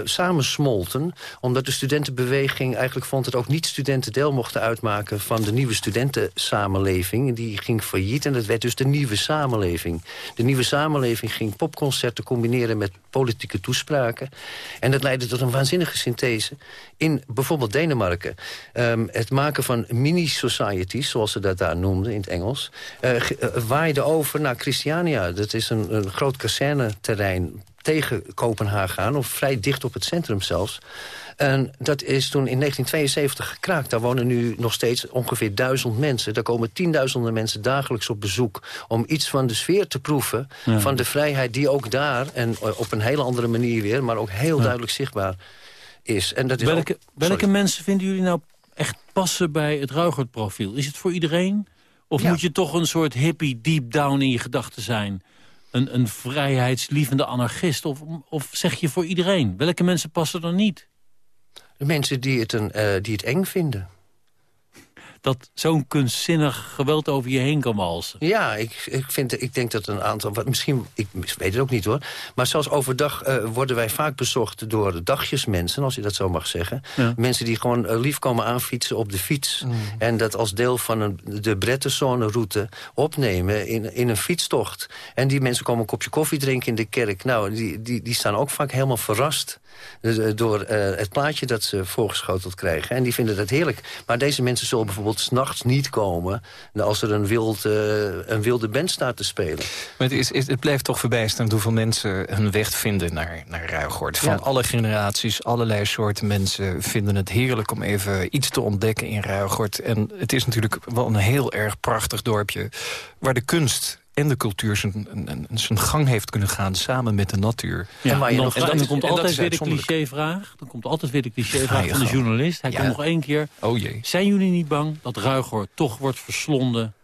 samen smolten. Omdat de studentenbeweging eigenlijk vond... dat ook niet-studenten deel mochten uitmaken... van de nieuwe studentensamenleving. Die ging failliet en dat werd dus de nieuwe samenleving. De nieuwe samenleving ging popconcerten combineren met politieke toespraken. En dat leidde tot een waanzinnige synthese in bijvoorbeeld Denemarken. Um, het maken van mini-societies, zoals ze dat daar noemden in het Engels... Uh, waaide over naar Christiania. Dat is een, een groot kazerneterrein tegen Kopenhagen aan... of vrij dicht op het centrum zelfs... En dat is toen in 1972 gekraakt. Daar wonen nu nog steeds ongeveer duizend mensen. Daar komen tienduizenden mensen dagelijks op bezoek... om iets van de sfeer te proeven van de vrijheid die ook daar... en op een hele andere manier weer, maar ook heel duidelijk zichtbaar is. En dat is welke welke mensen vinden jullie nou echt passen bij het Ruigert-profiel? Is het voor iedereen? Of moet je toch een soort hippie deep down in je gedachten zijn? Een, een vrijheidslievende anarchist? Of, of zeg je voor iedereen? Welke mensen passen er niet? De mensen die het, een, uh, die het eng vinden. Dat zo'n kunstzinnig geweld over je heen kan walsen. Ja, ik, ik, vind, ik denk dat een aantal... Wat, misschien, ik weet het ook niet hoor. Maar zelfs overdag uh, worden wij vaak bezocht door dagjesmensen... als je dat zo mag zeggen. Ja. Mensen die gewoon uh, lief komen aanfietsen op de fiets. Mm. En dat als deel van een, de Brettenzone-route opnemen in, in een fietstocht. En die mensen komen een kopje koffie drinken in de kerk. Nou, die, die, die staan ook vaak helemaal verrast door uh, het plaatje dat ze voorgeschoteld krijgen. En die vinden dat heerlijk. Maar deze mensen zullen bijvoorbeeld s'nachts niet komen... als er een, wild, uh, een wilde band staat te spelen. Maar het, is, het blijft toch verbijsterend hoeveel mensen hun weg vinden naar, naar Ruigoord. Van ja. alle generaties, allerlei soorten mensen vinden het heerlijk... om even iets te ontdekken in Ruigoord. En het is natuurlijk wel een heel erg prachtig dorpje... waar de kunst en de cultuur zijn, zijn gang heeft kunnen gaan samen met de natuur. Ja, en, maar je en, dan, en dan komt altijd weer de clichévraag. Dan komt altijd weer de clichévraag van de journalist. Hij ja. komt nog één keer. Oh jee. Zijn jullie niet bang dat Ruigoord toch wordt verslonden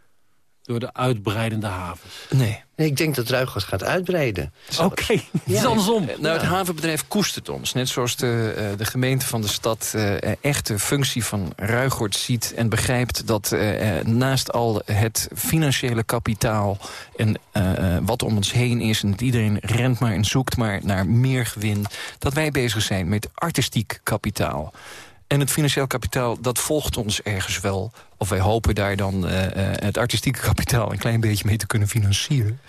door de uitbreidende havens? Nee. Nee, ik denk dat Ruigers gaat uitbreiden. Oké, okay. *laughs* ja. andersom. Nou, het havenbedrijf koestert ons. Net zoals de, uh, de gemeente van de stad uh, echt de functie van Ruigort ziet... en begrijpt dat uh, naast al het financiële kapitaal... en wat om ons heen is... en dat iedereen rent maar en zoekt maar naar meer gewin... dat wij bezig zijn met artistiek kapitaal. En het financieel kapitaal, dat volgt ons ergens wel. Of wij hopen daar dan uh, het artistieke kapitaal een klein beetje mee te kunnen financieren.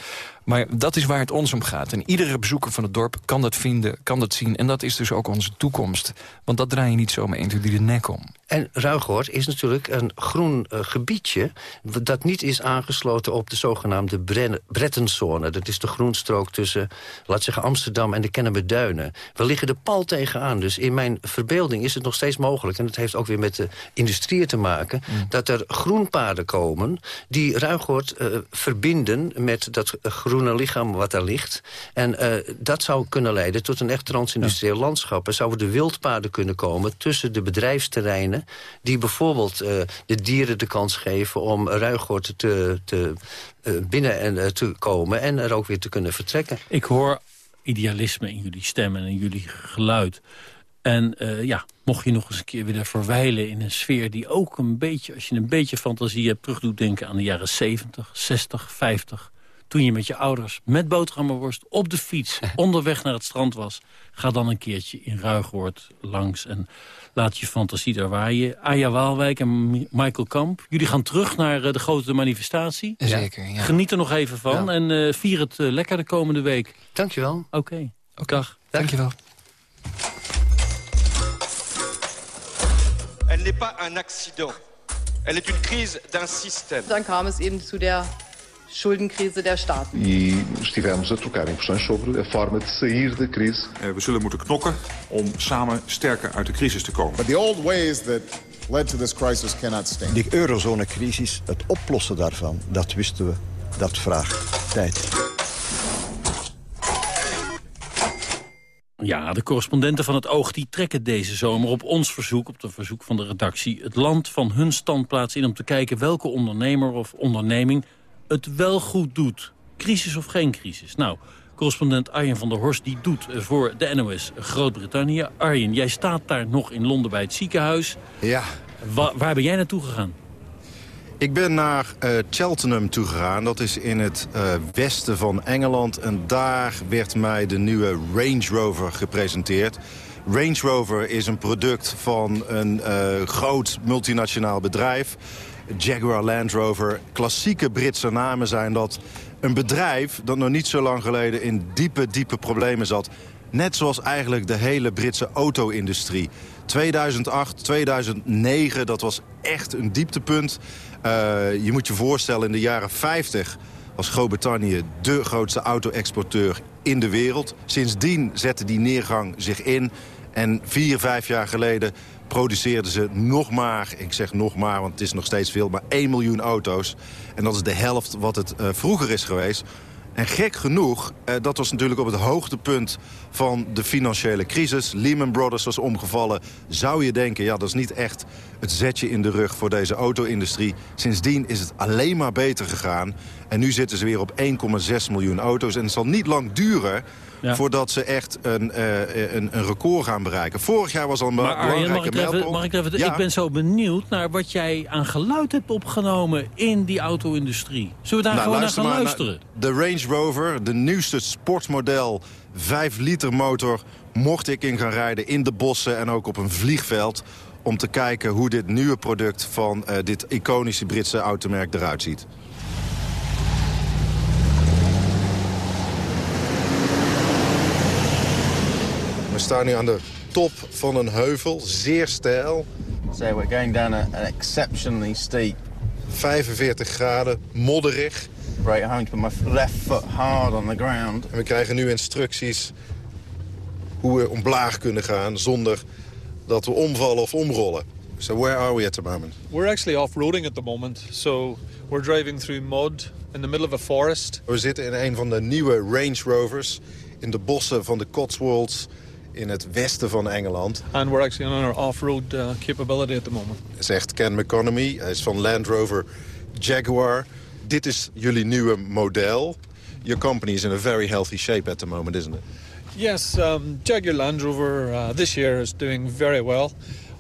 Maar dat is waar het ons om gaat. En iedere bezoeker van het dorp kan dat vinden, kan dat zien. En dat is dus ook onze toekomst. Want dat draai je niet zomaar 1, 2, 3 de nek om. En Ruigoord is natuurlijk een groen uh, gebiedje... dat niet is aangesloten op de zogenaamde Brettenzone. Dat is de groenstrook tussen, laat zeggen, Amsterdam en de Kennemerduinen. We liggen er pal tegenaan. Dus in mijn verbeelding is het nog steeds mogelijk... en dat heeft ook weer met de industrie te maken... Mm. dat er groenpaden komen die Ruigoord uh, verbinden met dat groene lichaam wat daar ligt. En uh, dat zou kunnen leiden tot een echt transindustrieel ja. landschap. Er zouden de wildpaden kunnen komen tussen de bedrijfsterreinen die bijvoorbeeld uh, de dieren de kans geven om ruigoort te, te uh, binnen en, te komen... en er ook weer te kunnen vertrekken. Ik hoor idealisme in jullie stemmen en in jullie geluid. En ja, mocht je nog eens een keer willen verwijlen in een sfeer... die ook een beetje, als je een beetje fantasie hebt... terug doet denken aan de jaren 70, 60, 50 toen je met je ouders met boterhammenworst op de fiets *laughs* onderweg naar het strand was. Ga dan een keertje in Ruigoord langs en laat je fantasie daar waaien. Aya Waalwijk en Michael Kamp, jullie gaan terug naar uh, de grote manifestatie. Zeker, ja. Geniet er nog even van ja. en uh, vier het uh, lekker de komende week. Dankjewel. Oké, okay. okay. dag. Dankjewel. Elle n'est pas un accident. Elle est une crise d'un système. Dan kam es eben zu der schuldenkrise der Staaten. E estivemos a trocar impressões sobre a forma de sair da crise. We zullen moeten knokken om samen sterker uit de crisis te komen. But the old ways that led to this crisis cannot stand. De eurozonecrisis, het oplossen daarvan, dat wisten we, dat vraagt tijd. Ja, de correspondenten van het Oog die trekken deze zomer op ons verzoek... op de verzoek van de redactie het land van hun standplaats in... om te kijken welke ondernemer of onderneming het wel goed doet. Crisis of geen crisis. Nou, correspondent Arjen van der Horst die doet voor de NOS Groot-Brittannië. Arjen, jij staat daar nog in Londen bij het ziekenhuis. Ja. waar ben jij naartoe gegaan? Ik ben naar uh, Cheltenham toegegaan. Dat is in het uh, westen van Engeland. En daar werd mij de nieuwe Range Rover gepresenteerd. Range Rover is een product van een uh, groot multinationaal bedrijf. Jaguar Land Rover. Klassieke Britse namen zijn dat. Een bedrijf dat nog niet zo lang geleden in diepe, diepe problemen zat. Net zoals eigenlijk de hele Britse auto-industrie. 2008, 2009, dat was echt een dieptepunt. Uh, je moet je voorstellen, in de jaren 50 was Groot-Brittannië de grootste auto-exporteur in de wereld. Sindsdien zette die neergang zich in. En vier, vijf jaar geleden produceerden ze nog maar, ik zeg nog maar, want het is nog steeds veel, maar 1 miljoen auto's. En dat is de helft wat het uh, vroeger is geweest. En gek genoeg, eh, dat was natuurlijk op het hoogtepunt van de financiële crisis. Lehman Brothers was omgevallen. Zou je denken, ja, dat is niet echt het zetje in de rug voor deze auto-industrie. Sindsdien is het alleen maar beter gegaan. En nu zitten ze weer op 1,6 miljoen auto's. En het zal niet lang duren voordat ze echt een, uh, een, een, record gaan bereiken. Vorig jaar was al een maar belangrijke mag ik even, mag ik, even, ik ben zo benieuwd naar wat jij aan geluid hebt opgenomen in die auto-industrie. Zullen we daar nou, gewoon naar gaan luisteren? de Range Rover, de nieuwste sportmodel, 5 liter motor... mocht ik in gaan rijden in de bossen en ook op een vliegveld om te kijken hoe dit nieuwe product van uh, dit iconische Britse automerk eruit ziet. We staan nu aan de top van een heuvel, zeer steil. So we're going down a, an exceptionally steep. 45 graden, modderig. Right, having to put my left foot hard on the ground. En we krijgen nu instructies hoe we omlaag kunnen gaan zonder dat we omvallen of omrollen. So where are we at the moment? We're actually off-roading at the moment. So we're driving through mud in the middle of a forest. We zitten in een van de nieuwe Range Rovers in de bossen van de Cotswolds in het westen van Engeland. And we're actually on our off-road uh, capability at the moment. Zegt Ken McConomy, hij is van Land Rover Jaguar. Dit is jullie nieuwe model. Your company is in a very healthy shape at the moment, isn't it? Yes, um, Jaguar Land Rover uh, this year is doing very well.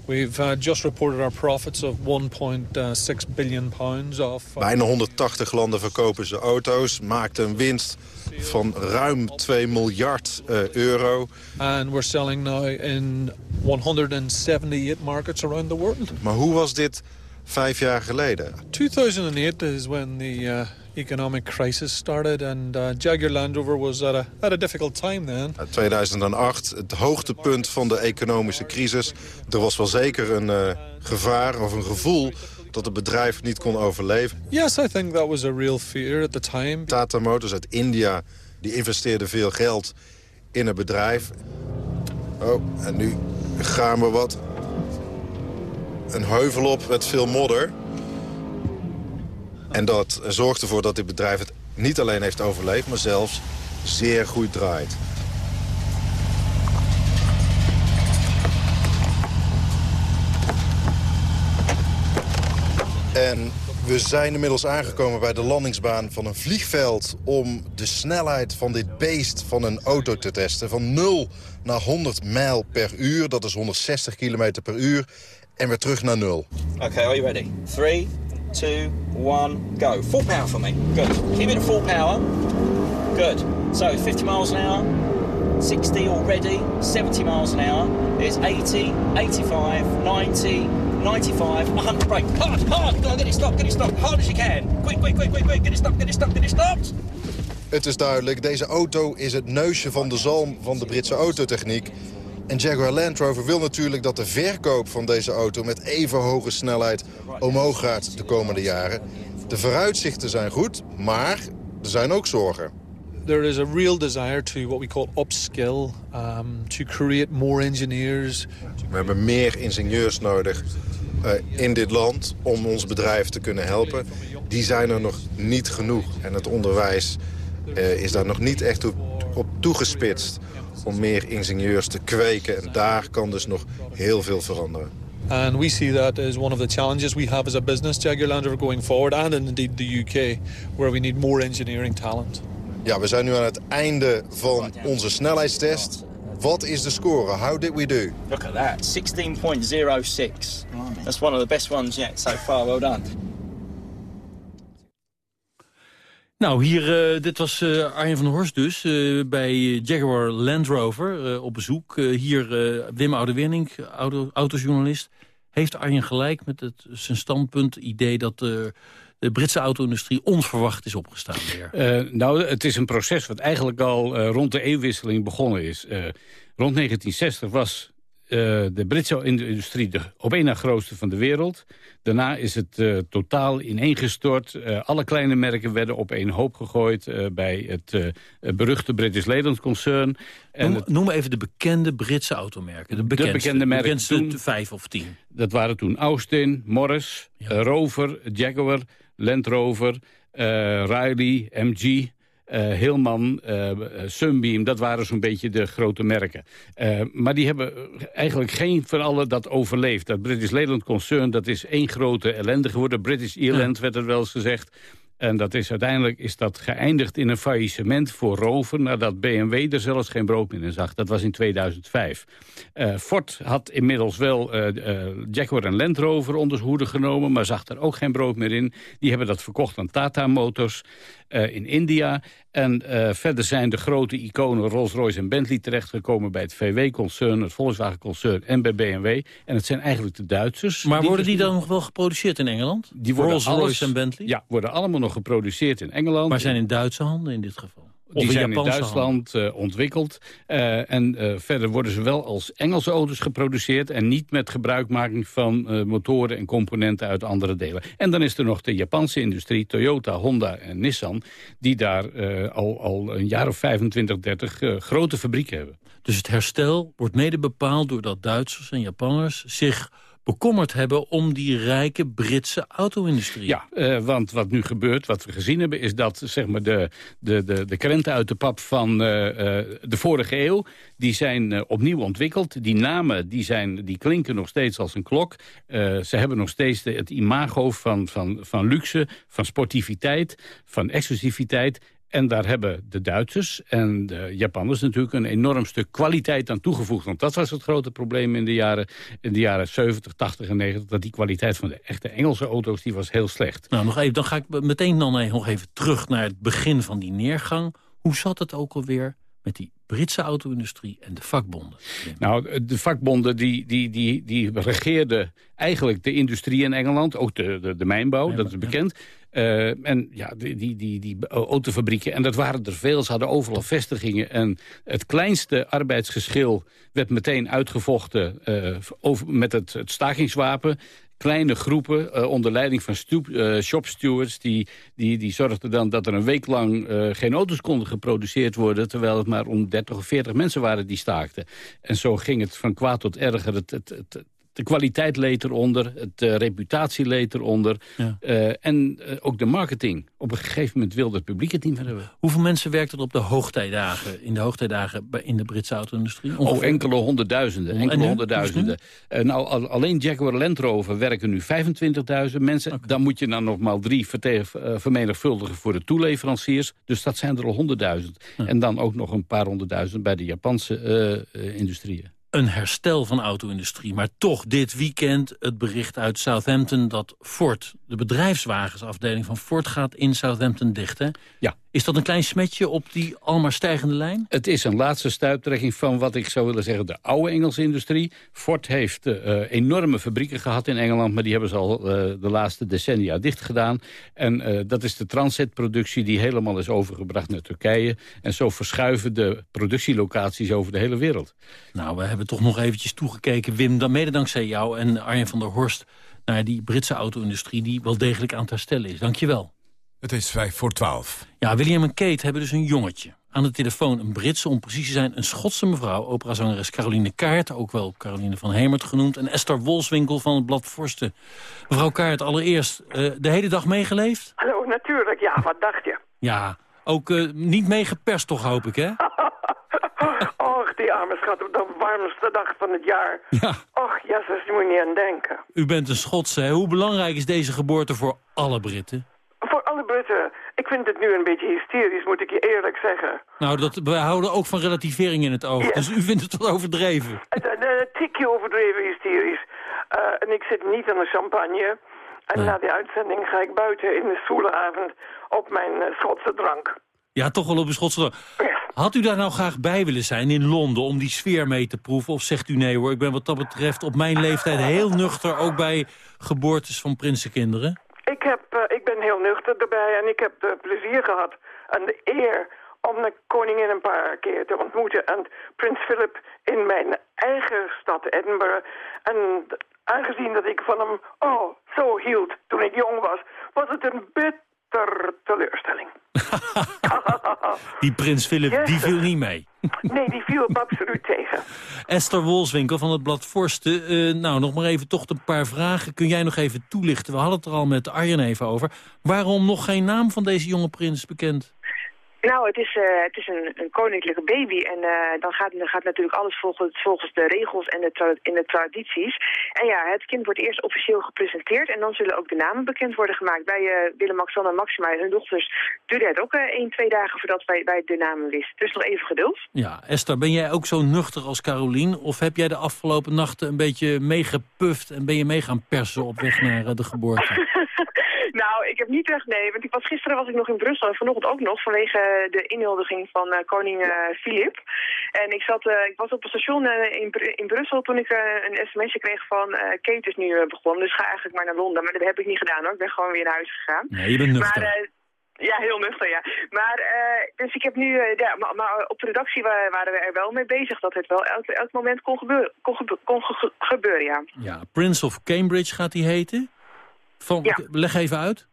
We've uh, just reported our profits of 1.6 billion pounds. Of, uh... Bijna 180 landen verkopen ze auto's, maakten een winst van ruim 2 miljard uh, euro. And we're selling now in 178 markets around the world. Maar hoe was dit vijf jaar geleden? 2008 is when the uh, economic crisis started and uh, Jaguar Land Rover was at a, at a difficult time then. 2008, het hoogtepunt van de economische crisis. Er was wel zeker een uh, gevaar of een gevoel dat het bedrijf niet kon overleven. Yes, I think that was a real fear at the time. Tata Motors uit India, die investeerde veel geld in het bedrijf. Oh, en nu gaan we wat een heuvel op met veel modder. En dat zorgt ervoor dat dit bedrijf het niet alleen heeft overleefd... maar zelfs zeer goed draait. En we zijn inmiddels aangekomen bij de landingsbaan van een vliegveld... om de snelheid van dit beest van een auto te testen. Van 0 naar 100 mijl per uur, dat is 160 kilometer per uur. En weer terug naar 0. Oké, okay, are you ready? 3, 2, 1, go. Full power for me. Good. Keep it at full power. Good. So 50 miles an hour, 60 already, 70 miles an hour. It's 80, 85, 90, 95, 100. Break. Hard, hard. Go, get it stopped, get it stopped. Hard as you can. Quick, quick, quick, quick, quick. Get it stopped, get it stopped, get it stopped. Het is duidelijk, deze auto is het neusje van de zalm van de Britse autotechniek. En Jaguar Land Rover wil natuurlijk dat de verkoop van deze auto... met even hoge snelheid omhoog gaat de komende jaren. De vooruitzichten zijn goed, maar er zijn ook zorgen. There is a real desire to what we call upskill, um, to create more engineers. We hebben meer ingenieurs nodig uh, in dit land om ons bedrijf te kunnen helpen. Die zijn er nog niet genoeg. En het onderwijs uh, is daar nog niet echt op, op toegespitst om meer ingenieurs te kweken. En daar kan dus nog heel veel veranderen. And we see that as one of the challenges we have as a business, Jaguar Land Rover, going forward, and indeed the UK, where we need more engineering talent. Ja, we zijn nu aan het einde van onze snelheidstest. Wat is de score? How did we do? Look at that, 16.06. That's one of the best ones yet so far. Well done. Nou, hier, uh, dit was uh, Arjen van der Horst dus, uh, bij Jaguar Land Rover op bezoek. hier Wim Oudewinning, auto, autojournalist. Heeft Arjen gelijk met het, zijn standpunt, idee dat de Britse auto-industrie onverwacht is opgestaan nou, het is een proces wat eigenlijk al rond de eeuwwisseling begonnen is. rond 1960 was de Britse industrie de op één na grootste van de wereld. Daarna is het uh, totaal ineengestort. Uh, alle kleine merken werden op één hoop gegooid uh, bij het beruchte British Leyland Concern. En noem, noem, even de bekende Britse automerken. De, bekendste, de bekende merken bekendste toen, vijf of tien. Dat waren toen Austin, Morris, ja. Rover, Jaguar, Land Rover, Riley, MG... Uh, Hillman, uh, Sunbeam, dat waren zo'n beetje de grote merken. Uh, maar die hebben eigenlijk geen van allen dat overleefd. Dat British Leyland Concern, dat is één grote ellende geworden. British ja. werd er wel eens gezegd. En dat is uiteindelijk is dat geëindigd in een faillissement voor Rover... nadat BMW er zelfs geen brood meer in zag. Dat was in 2005. Uh, Ford had inmiddels wel uh, uh, Jaguar en Land Rover onder hoede genomen... maar zag er ook geen brood meer in. Die hebben dat verkocht aan Tata Motors in India. En verder zijn de grote iconen Rolls-Royce en Bentley terechtgekomen... bij het VW-concern, het Volkswagen-concern en bij BMW. En het zijn eigenlijk de Duitsers. Maar worden die dan nog wel geproduceerd in Engeland? Die Rolls-Royce en Bentley? Ja, worden allemaal nog geproduceerd in Engeland. Maar zijn in Duitse handen in dit geval? Of die zijn in Duitsland uh, ontwikkeld. Uh, en uh, verder worden ze wel als Engelse auto's geproduceerd... en niet met gebruikmaking van motoren en componenten uit andere delen. En dan is er nog de Japanse industrie, Toyota, Honda en Nissan... die daar al, al een jaar of 25, 30 grote fabrieken hebben. Dus het herstel wordt mede bepaald doordat Duitsers en Japanners zich bekommerd hebben om die rijke Britse auto-industrie. Ja, uh, want wat nu gebeurt, wat we gezien hebben... is dat zeg maar, de, de, de, de krenten uit de pap van uh, uh, de vorige eeuw... die zijn opnieuw ontwikkeld. Die namen die zijn, die klinken nog steeds als een klok. ze hebben nog steeds het imago van, van, van luxe, van sportiviteit... van exclusiviteit en daar hebben de Duitsers en de Japanners natuurlijk een enorm stuk kwaliteit aan toegevoegd. Want dat was het grote probleem in de jaren, in de jaren 70, 80 en 90. Dat die kwaliteit van de echte Engelse auto's die was heel slecht. Nou, nog even, dan ga ik meteen dan nog even terug naar het begin van die neergang. Hoe zat het ook alweer met die Britse auto-industrie en de vakbonden? Nou, de vakbonden die, die, die, die regeerden eigenlijk de industrie in Engeland. Ook de, de, de mijnbouw, dat is bekend. Uh, en ja, die, die, die, autofabrieken, en dat waren er veel. Ze hadden overal vestigingen. En het kleinste arbeidsgeschil werd meteen uitgevochten uh, over, met het, stakingswapen kleine groepen uh, onder leiding van uh, shopstewards... Die, die, die zorgden dan dat er een week lang geen auto's konden geproduceerd worden... terwijl het maar om 30 of 40 mensen waren die staakten. En zo ging het van kwaad tot erger. Het, het, het, de kwaliteit leed eronder, het uh, reputatie leed eronder. Ja. Uh, en uh, ook de marketing. Op een gegeven moment wilde het publiek het niet meer hebben. Hoeveel mensen werkt er op de hoogtijdagen, in de hoogtijdagen in de Britse auto-industrie? Oh, enkele honderdduizenden. Enkele honderdduizenden. nou, al, alleen Jaguar Land Rover werken nu 25.000 mensen. Okay. Dan moet je dan nog maar drie vermenigvuldigen voor de toeleveranciers. Dus dat zijn er al honderdduizend. Ja. En dan ook nog een paar honderdduizend bij de Japanse industrieën een herstel van auto-industrie. Maar toch dit weekend het bericht uit Southampton dat Ford... de bedrijfswagensafdeling van Ford gaat in Southampton dichten. Ja. Is dat een klein smetje op die almaar stijgende lijn? Het is een laatste stuiptrekking van wat ik zou willen zeggen de oude Engelse industrie. Ford heeft uh, enorme fabrieken gehad in Engeland... maar die hebben ze al uh, de laatste decennia dicht gedaan. En uh, dat is de transitproductie die helemaal is overgebracht naar Turkije. En zo verschuiven de productielocaties over de hele wereld. Nou, we hebben toch nog eventjes toegekeken, Wim... Dan mede dankzij jou en Arjen van der Horst... naar die Britse auto-industrie die wel degelijk aan het herstellen is. Dank je wel. Het is vijf voor twaalf. Ja, William en Kate hebben dus een jongetje. Aan de telefoon een Britse, om precies te zijn, een Schotse mevrouw... operazangeres Caroline Kaart, ook wel Caroline van Hemert genoemd... en Esther Wolswinkel van het blad Forsten. Mevrouw Kaart, allereerst uh, de hele dag meegeleefd? Hallo, natuurlijk. Ja, wat dacht je? Ja, ook uh, niet meegeperst toch, hoop ik, hè? *laughs* Och, Ja, mijn schat, op de warmste dag van het jaar. Ja. Och, jezus, je moet niet aan denken. U bent een Schotse, hè? Hoe belangrijk is deze geboorte voor alle Britten? Ik vind het nu een beetje hysterisch, moet ik je eerlijk zeggen. Nou, dat, we houden ook van relativering in het oog, dus u vindt het wel overdreven. Is een tikje overdreven hysterisch. Uh, en ik zit niet aan de champagne. En na die uitzending ga ik buiten in de stoelenavond op mijn uh, Schotse drank. Ja, toch wel op een Schotse drank. Had u daar nou graag bij willen zijn in Londen om die sfeer mee te proeven? Of zegt u nee hoor, ik ben wat dat betreft op mijn leeftijd heel nuchter... ook bij geboortes van prinsenkinderen? Ik, heb, uh, ik ben heel nuchter erbij en ik heb de plezier gehad en de eer om de koningin een paar keer te ontmoeten. En prins Philip in mijn eigen stad Edinburgh. En aangezien dat ik van hem oh, zo hield toen ik jong was, was het een bitter teleurstelling. *laughs* die prins Philip, die viel niet mee. *laughs* nee, die viel absoluut tegen. Esther Wolswinkel van het blad Forsten. Uh, nou, nog maar even toch een paar vragen. Kun jij nog even toelichten? We hadden het er al met Arjen even over. Waarom nog geen naam van deze jonge prins bekend? Nou, het is, uh, het is een, een, koninklijke baby en uh, dan, gaat, dan gaat natuurlijk alles volgens, volgens de regels en de, in de tradities. En ja, het kind wordt eerst officieel gepresenteerd en dan zullen ook de namen bekend worden gemaakt. Bij uh, Willem-Alexander en Maxima, hun dochters, duurde het ook één, twee dagen voordat wij, wij de namen wisten. Dus nog even geduld. Ja, Esther, ben jij ook zo nuchter als Carolien? Of heb jij de afgelopen nachten een beetje meegepuft en ben je mee gaan persen op weg naar de geboorte? *laughs* Ik heb niet nee, want ik was, gisteren was ik nog in Brussel en vanochtend ook nog vanwege de inhuldiging van uh, koning Filip. Uh, en ik, zat, uh, ik was op het station in, in Brussel toen ik een sms'je kreeg van Kate is nu begonnen, dus ga eigenlijk maar naar Londen. Maar dat heb ik niet gedaan hoor, ik ben gewoon weer naar huis gegaan. Nee, je bent nuchter. Maar, ja, heel nuchter, ja. Maar, dus ik heb nu, ja, maar, maar, op de redactie waren we er wel mee bezig dat het wel elk, elk moment kon gebeuren, kon, kon ge gebeuren, ja. Ja, Prince of Cambridge gaat hij heten? Van, ja. Leg even uit.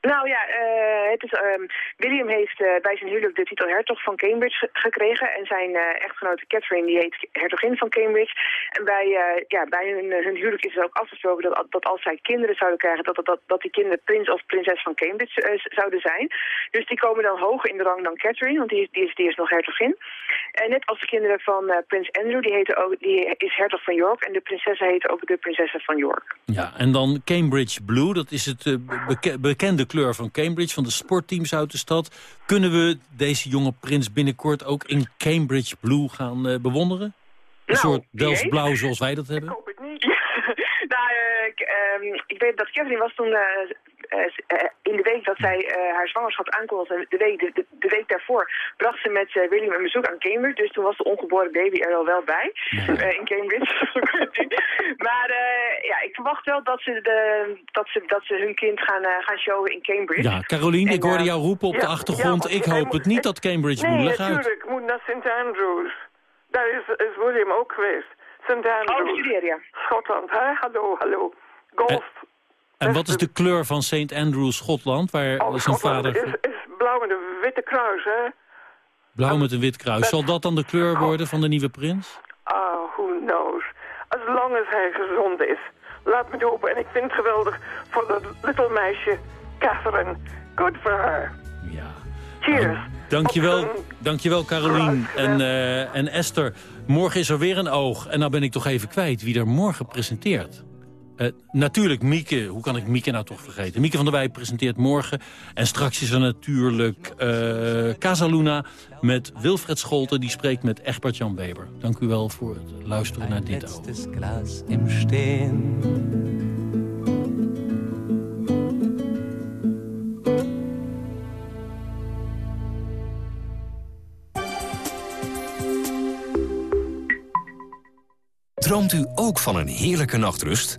Nou ja, uh, het is, uh, William heeft uh, bij zijn huwelijk de titel hertog van Cambridge gekregen. En zijn echtgenote Catherine die heet hertogin van Cambridge. En bij, ja, bij hun, hun, huwelijk is er ook afgesproken dat, dat als zij kinderen zouden krijgen... dat, dat, dat die kinderen prins of prinses van Cambridge zouden zijn. Dus die komen dan hoger in de rang dan Catherine, want die is, die is, die is nog hertogin. En net als de kinderen van prins Andrew, die, heten ook, die is hertog van York. En de prinsessen heten ook de prinsessen van York. Ja, en dan Cambridge Blue, dat is het beke bekende kleur van Cambridge, van de sportteams uit de stad. Kunnen we deze jonge prins binnenkort ook in Cambridge Blue gaan uh, bewonderen? Een nou, soort Dels Blauw zoals wij dat hebben? Ik hoop het niet. *laughs* nou, uh, ik, um, ik, weet dat Catherine was toen... Uh, in de week dat zij haar zwangerschap aankondigde, de week, de, de, week daarvoor, bracht ze met William een bezoek aan Cambridge. Dus toen was de ongeboren baby er al wel bij, in Cambridge. *laughs* maar ja, ik verwacht wel dat ze, de, dat ze, dat ze hun kind gaan, gaan showen in Cambridge. Ja, Caroline, ik hoorde jou roepen op ja, de achtergrond. Ja, ik hoop het niet dat Cambridge nee, moet. Uit. natuurlijk. moet naar St. Andrews. Daar is, is William ook geweest. St. Andrews. Oh, studeer, ja. Schotland, hè? Hallo, hallo. Golf. En wat is de kleur van St. Andrews, Schotland, waar oh, zijn Schotland vader... Is, is blauw met een witte kruis, hè? Blauw met een wit kruis. Zal dat dan de kleur worden van de nieuwe prins? Oh, who knows. As long as hij gezond is. Laat me het hopen. En ik vind het geweldig voor dat little meisje, Catherine. Good for her. Ja. Cheers. Dankjewel, dankjewel Carolien en, uh, en Esther. Morgen is er weer een oog. En nou ben ik toch even kwijt wie er morgen presenteert. Uh, natuurlijk Mieke, hoe kan ik Mieke nou toch vergeten? Mieke van der Wij presenteert morgen. En straks is er natuurlijk uh, Casaluna met Wilfred Scholten. Die spreekt met Egbert Jan Weber. Dank u wel voor het luisteren naar dit oog. Glas im Stehen. Droomt u ook van een heerlijke nachtrust?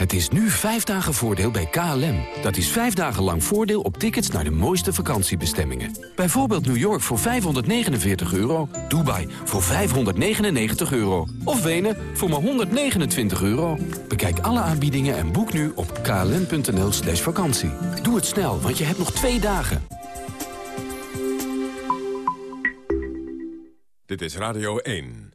Het is nu vijf dagen voordeel bij KLM. Dat is vijf dagen lang voordeel op tickets naar de mooiste vakantiebestemmingen. Bijvoorbeeld New York voor 549 euro, Dubai voor 599 euro... of Wenen voor maar 129 euro. Bekijk alle aanbiedingen en boek nu op klm.nl slash vakantie. Doe het snel, want je hebt nog twee dagen. Dit is Radio 1.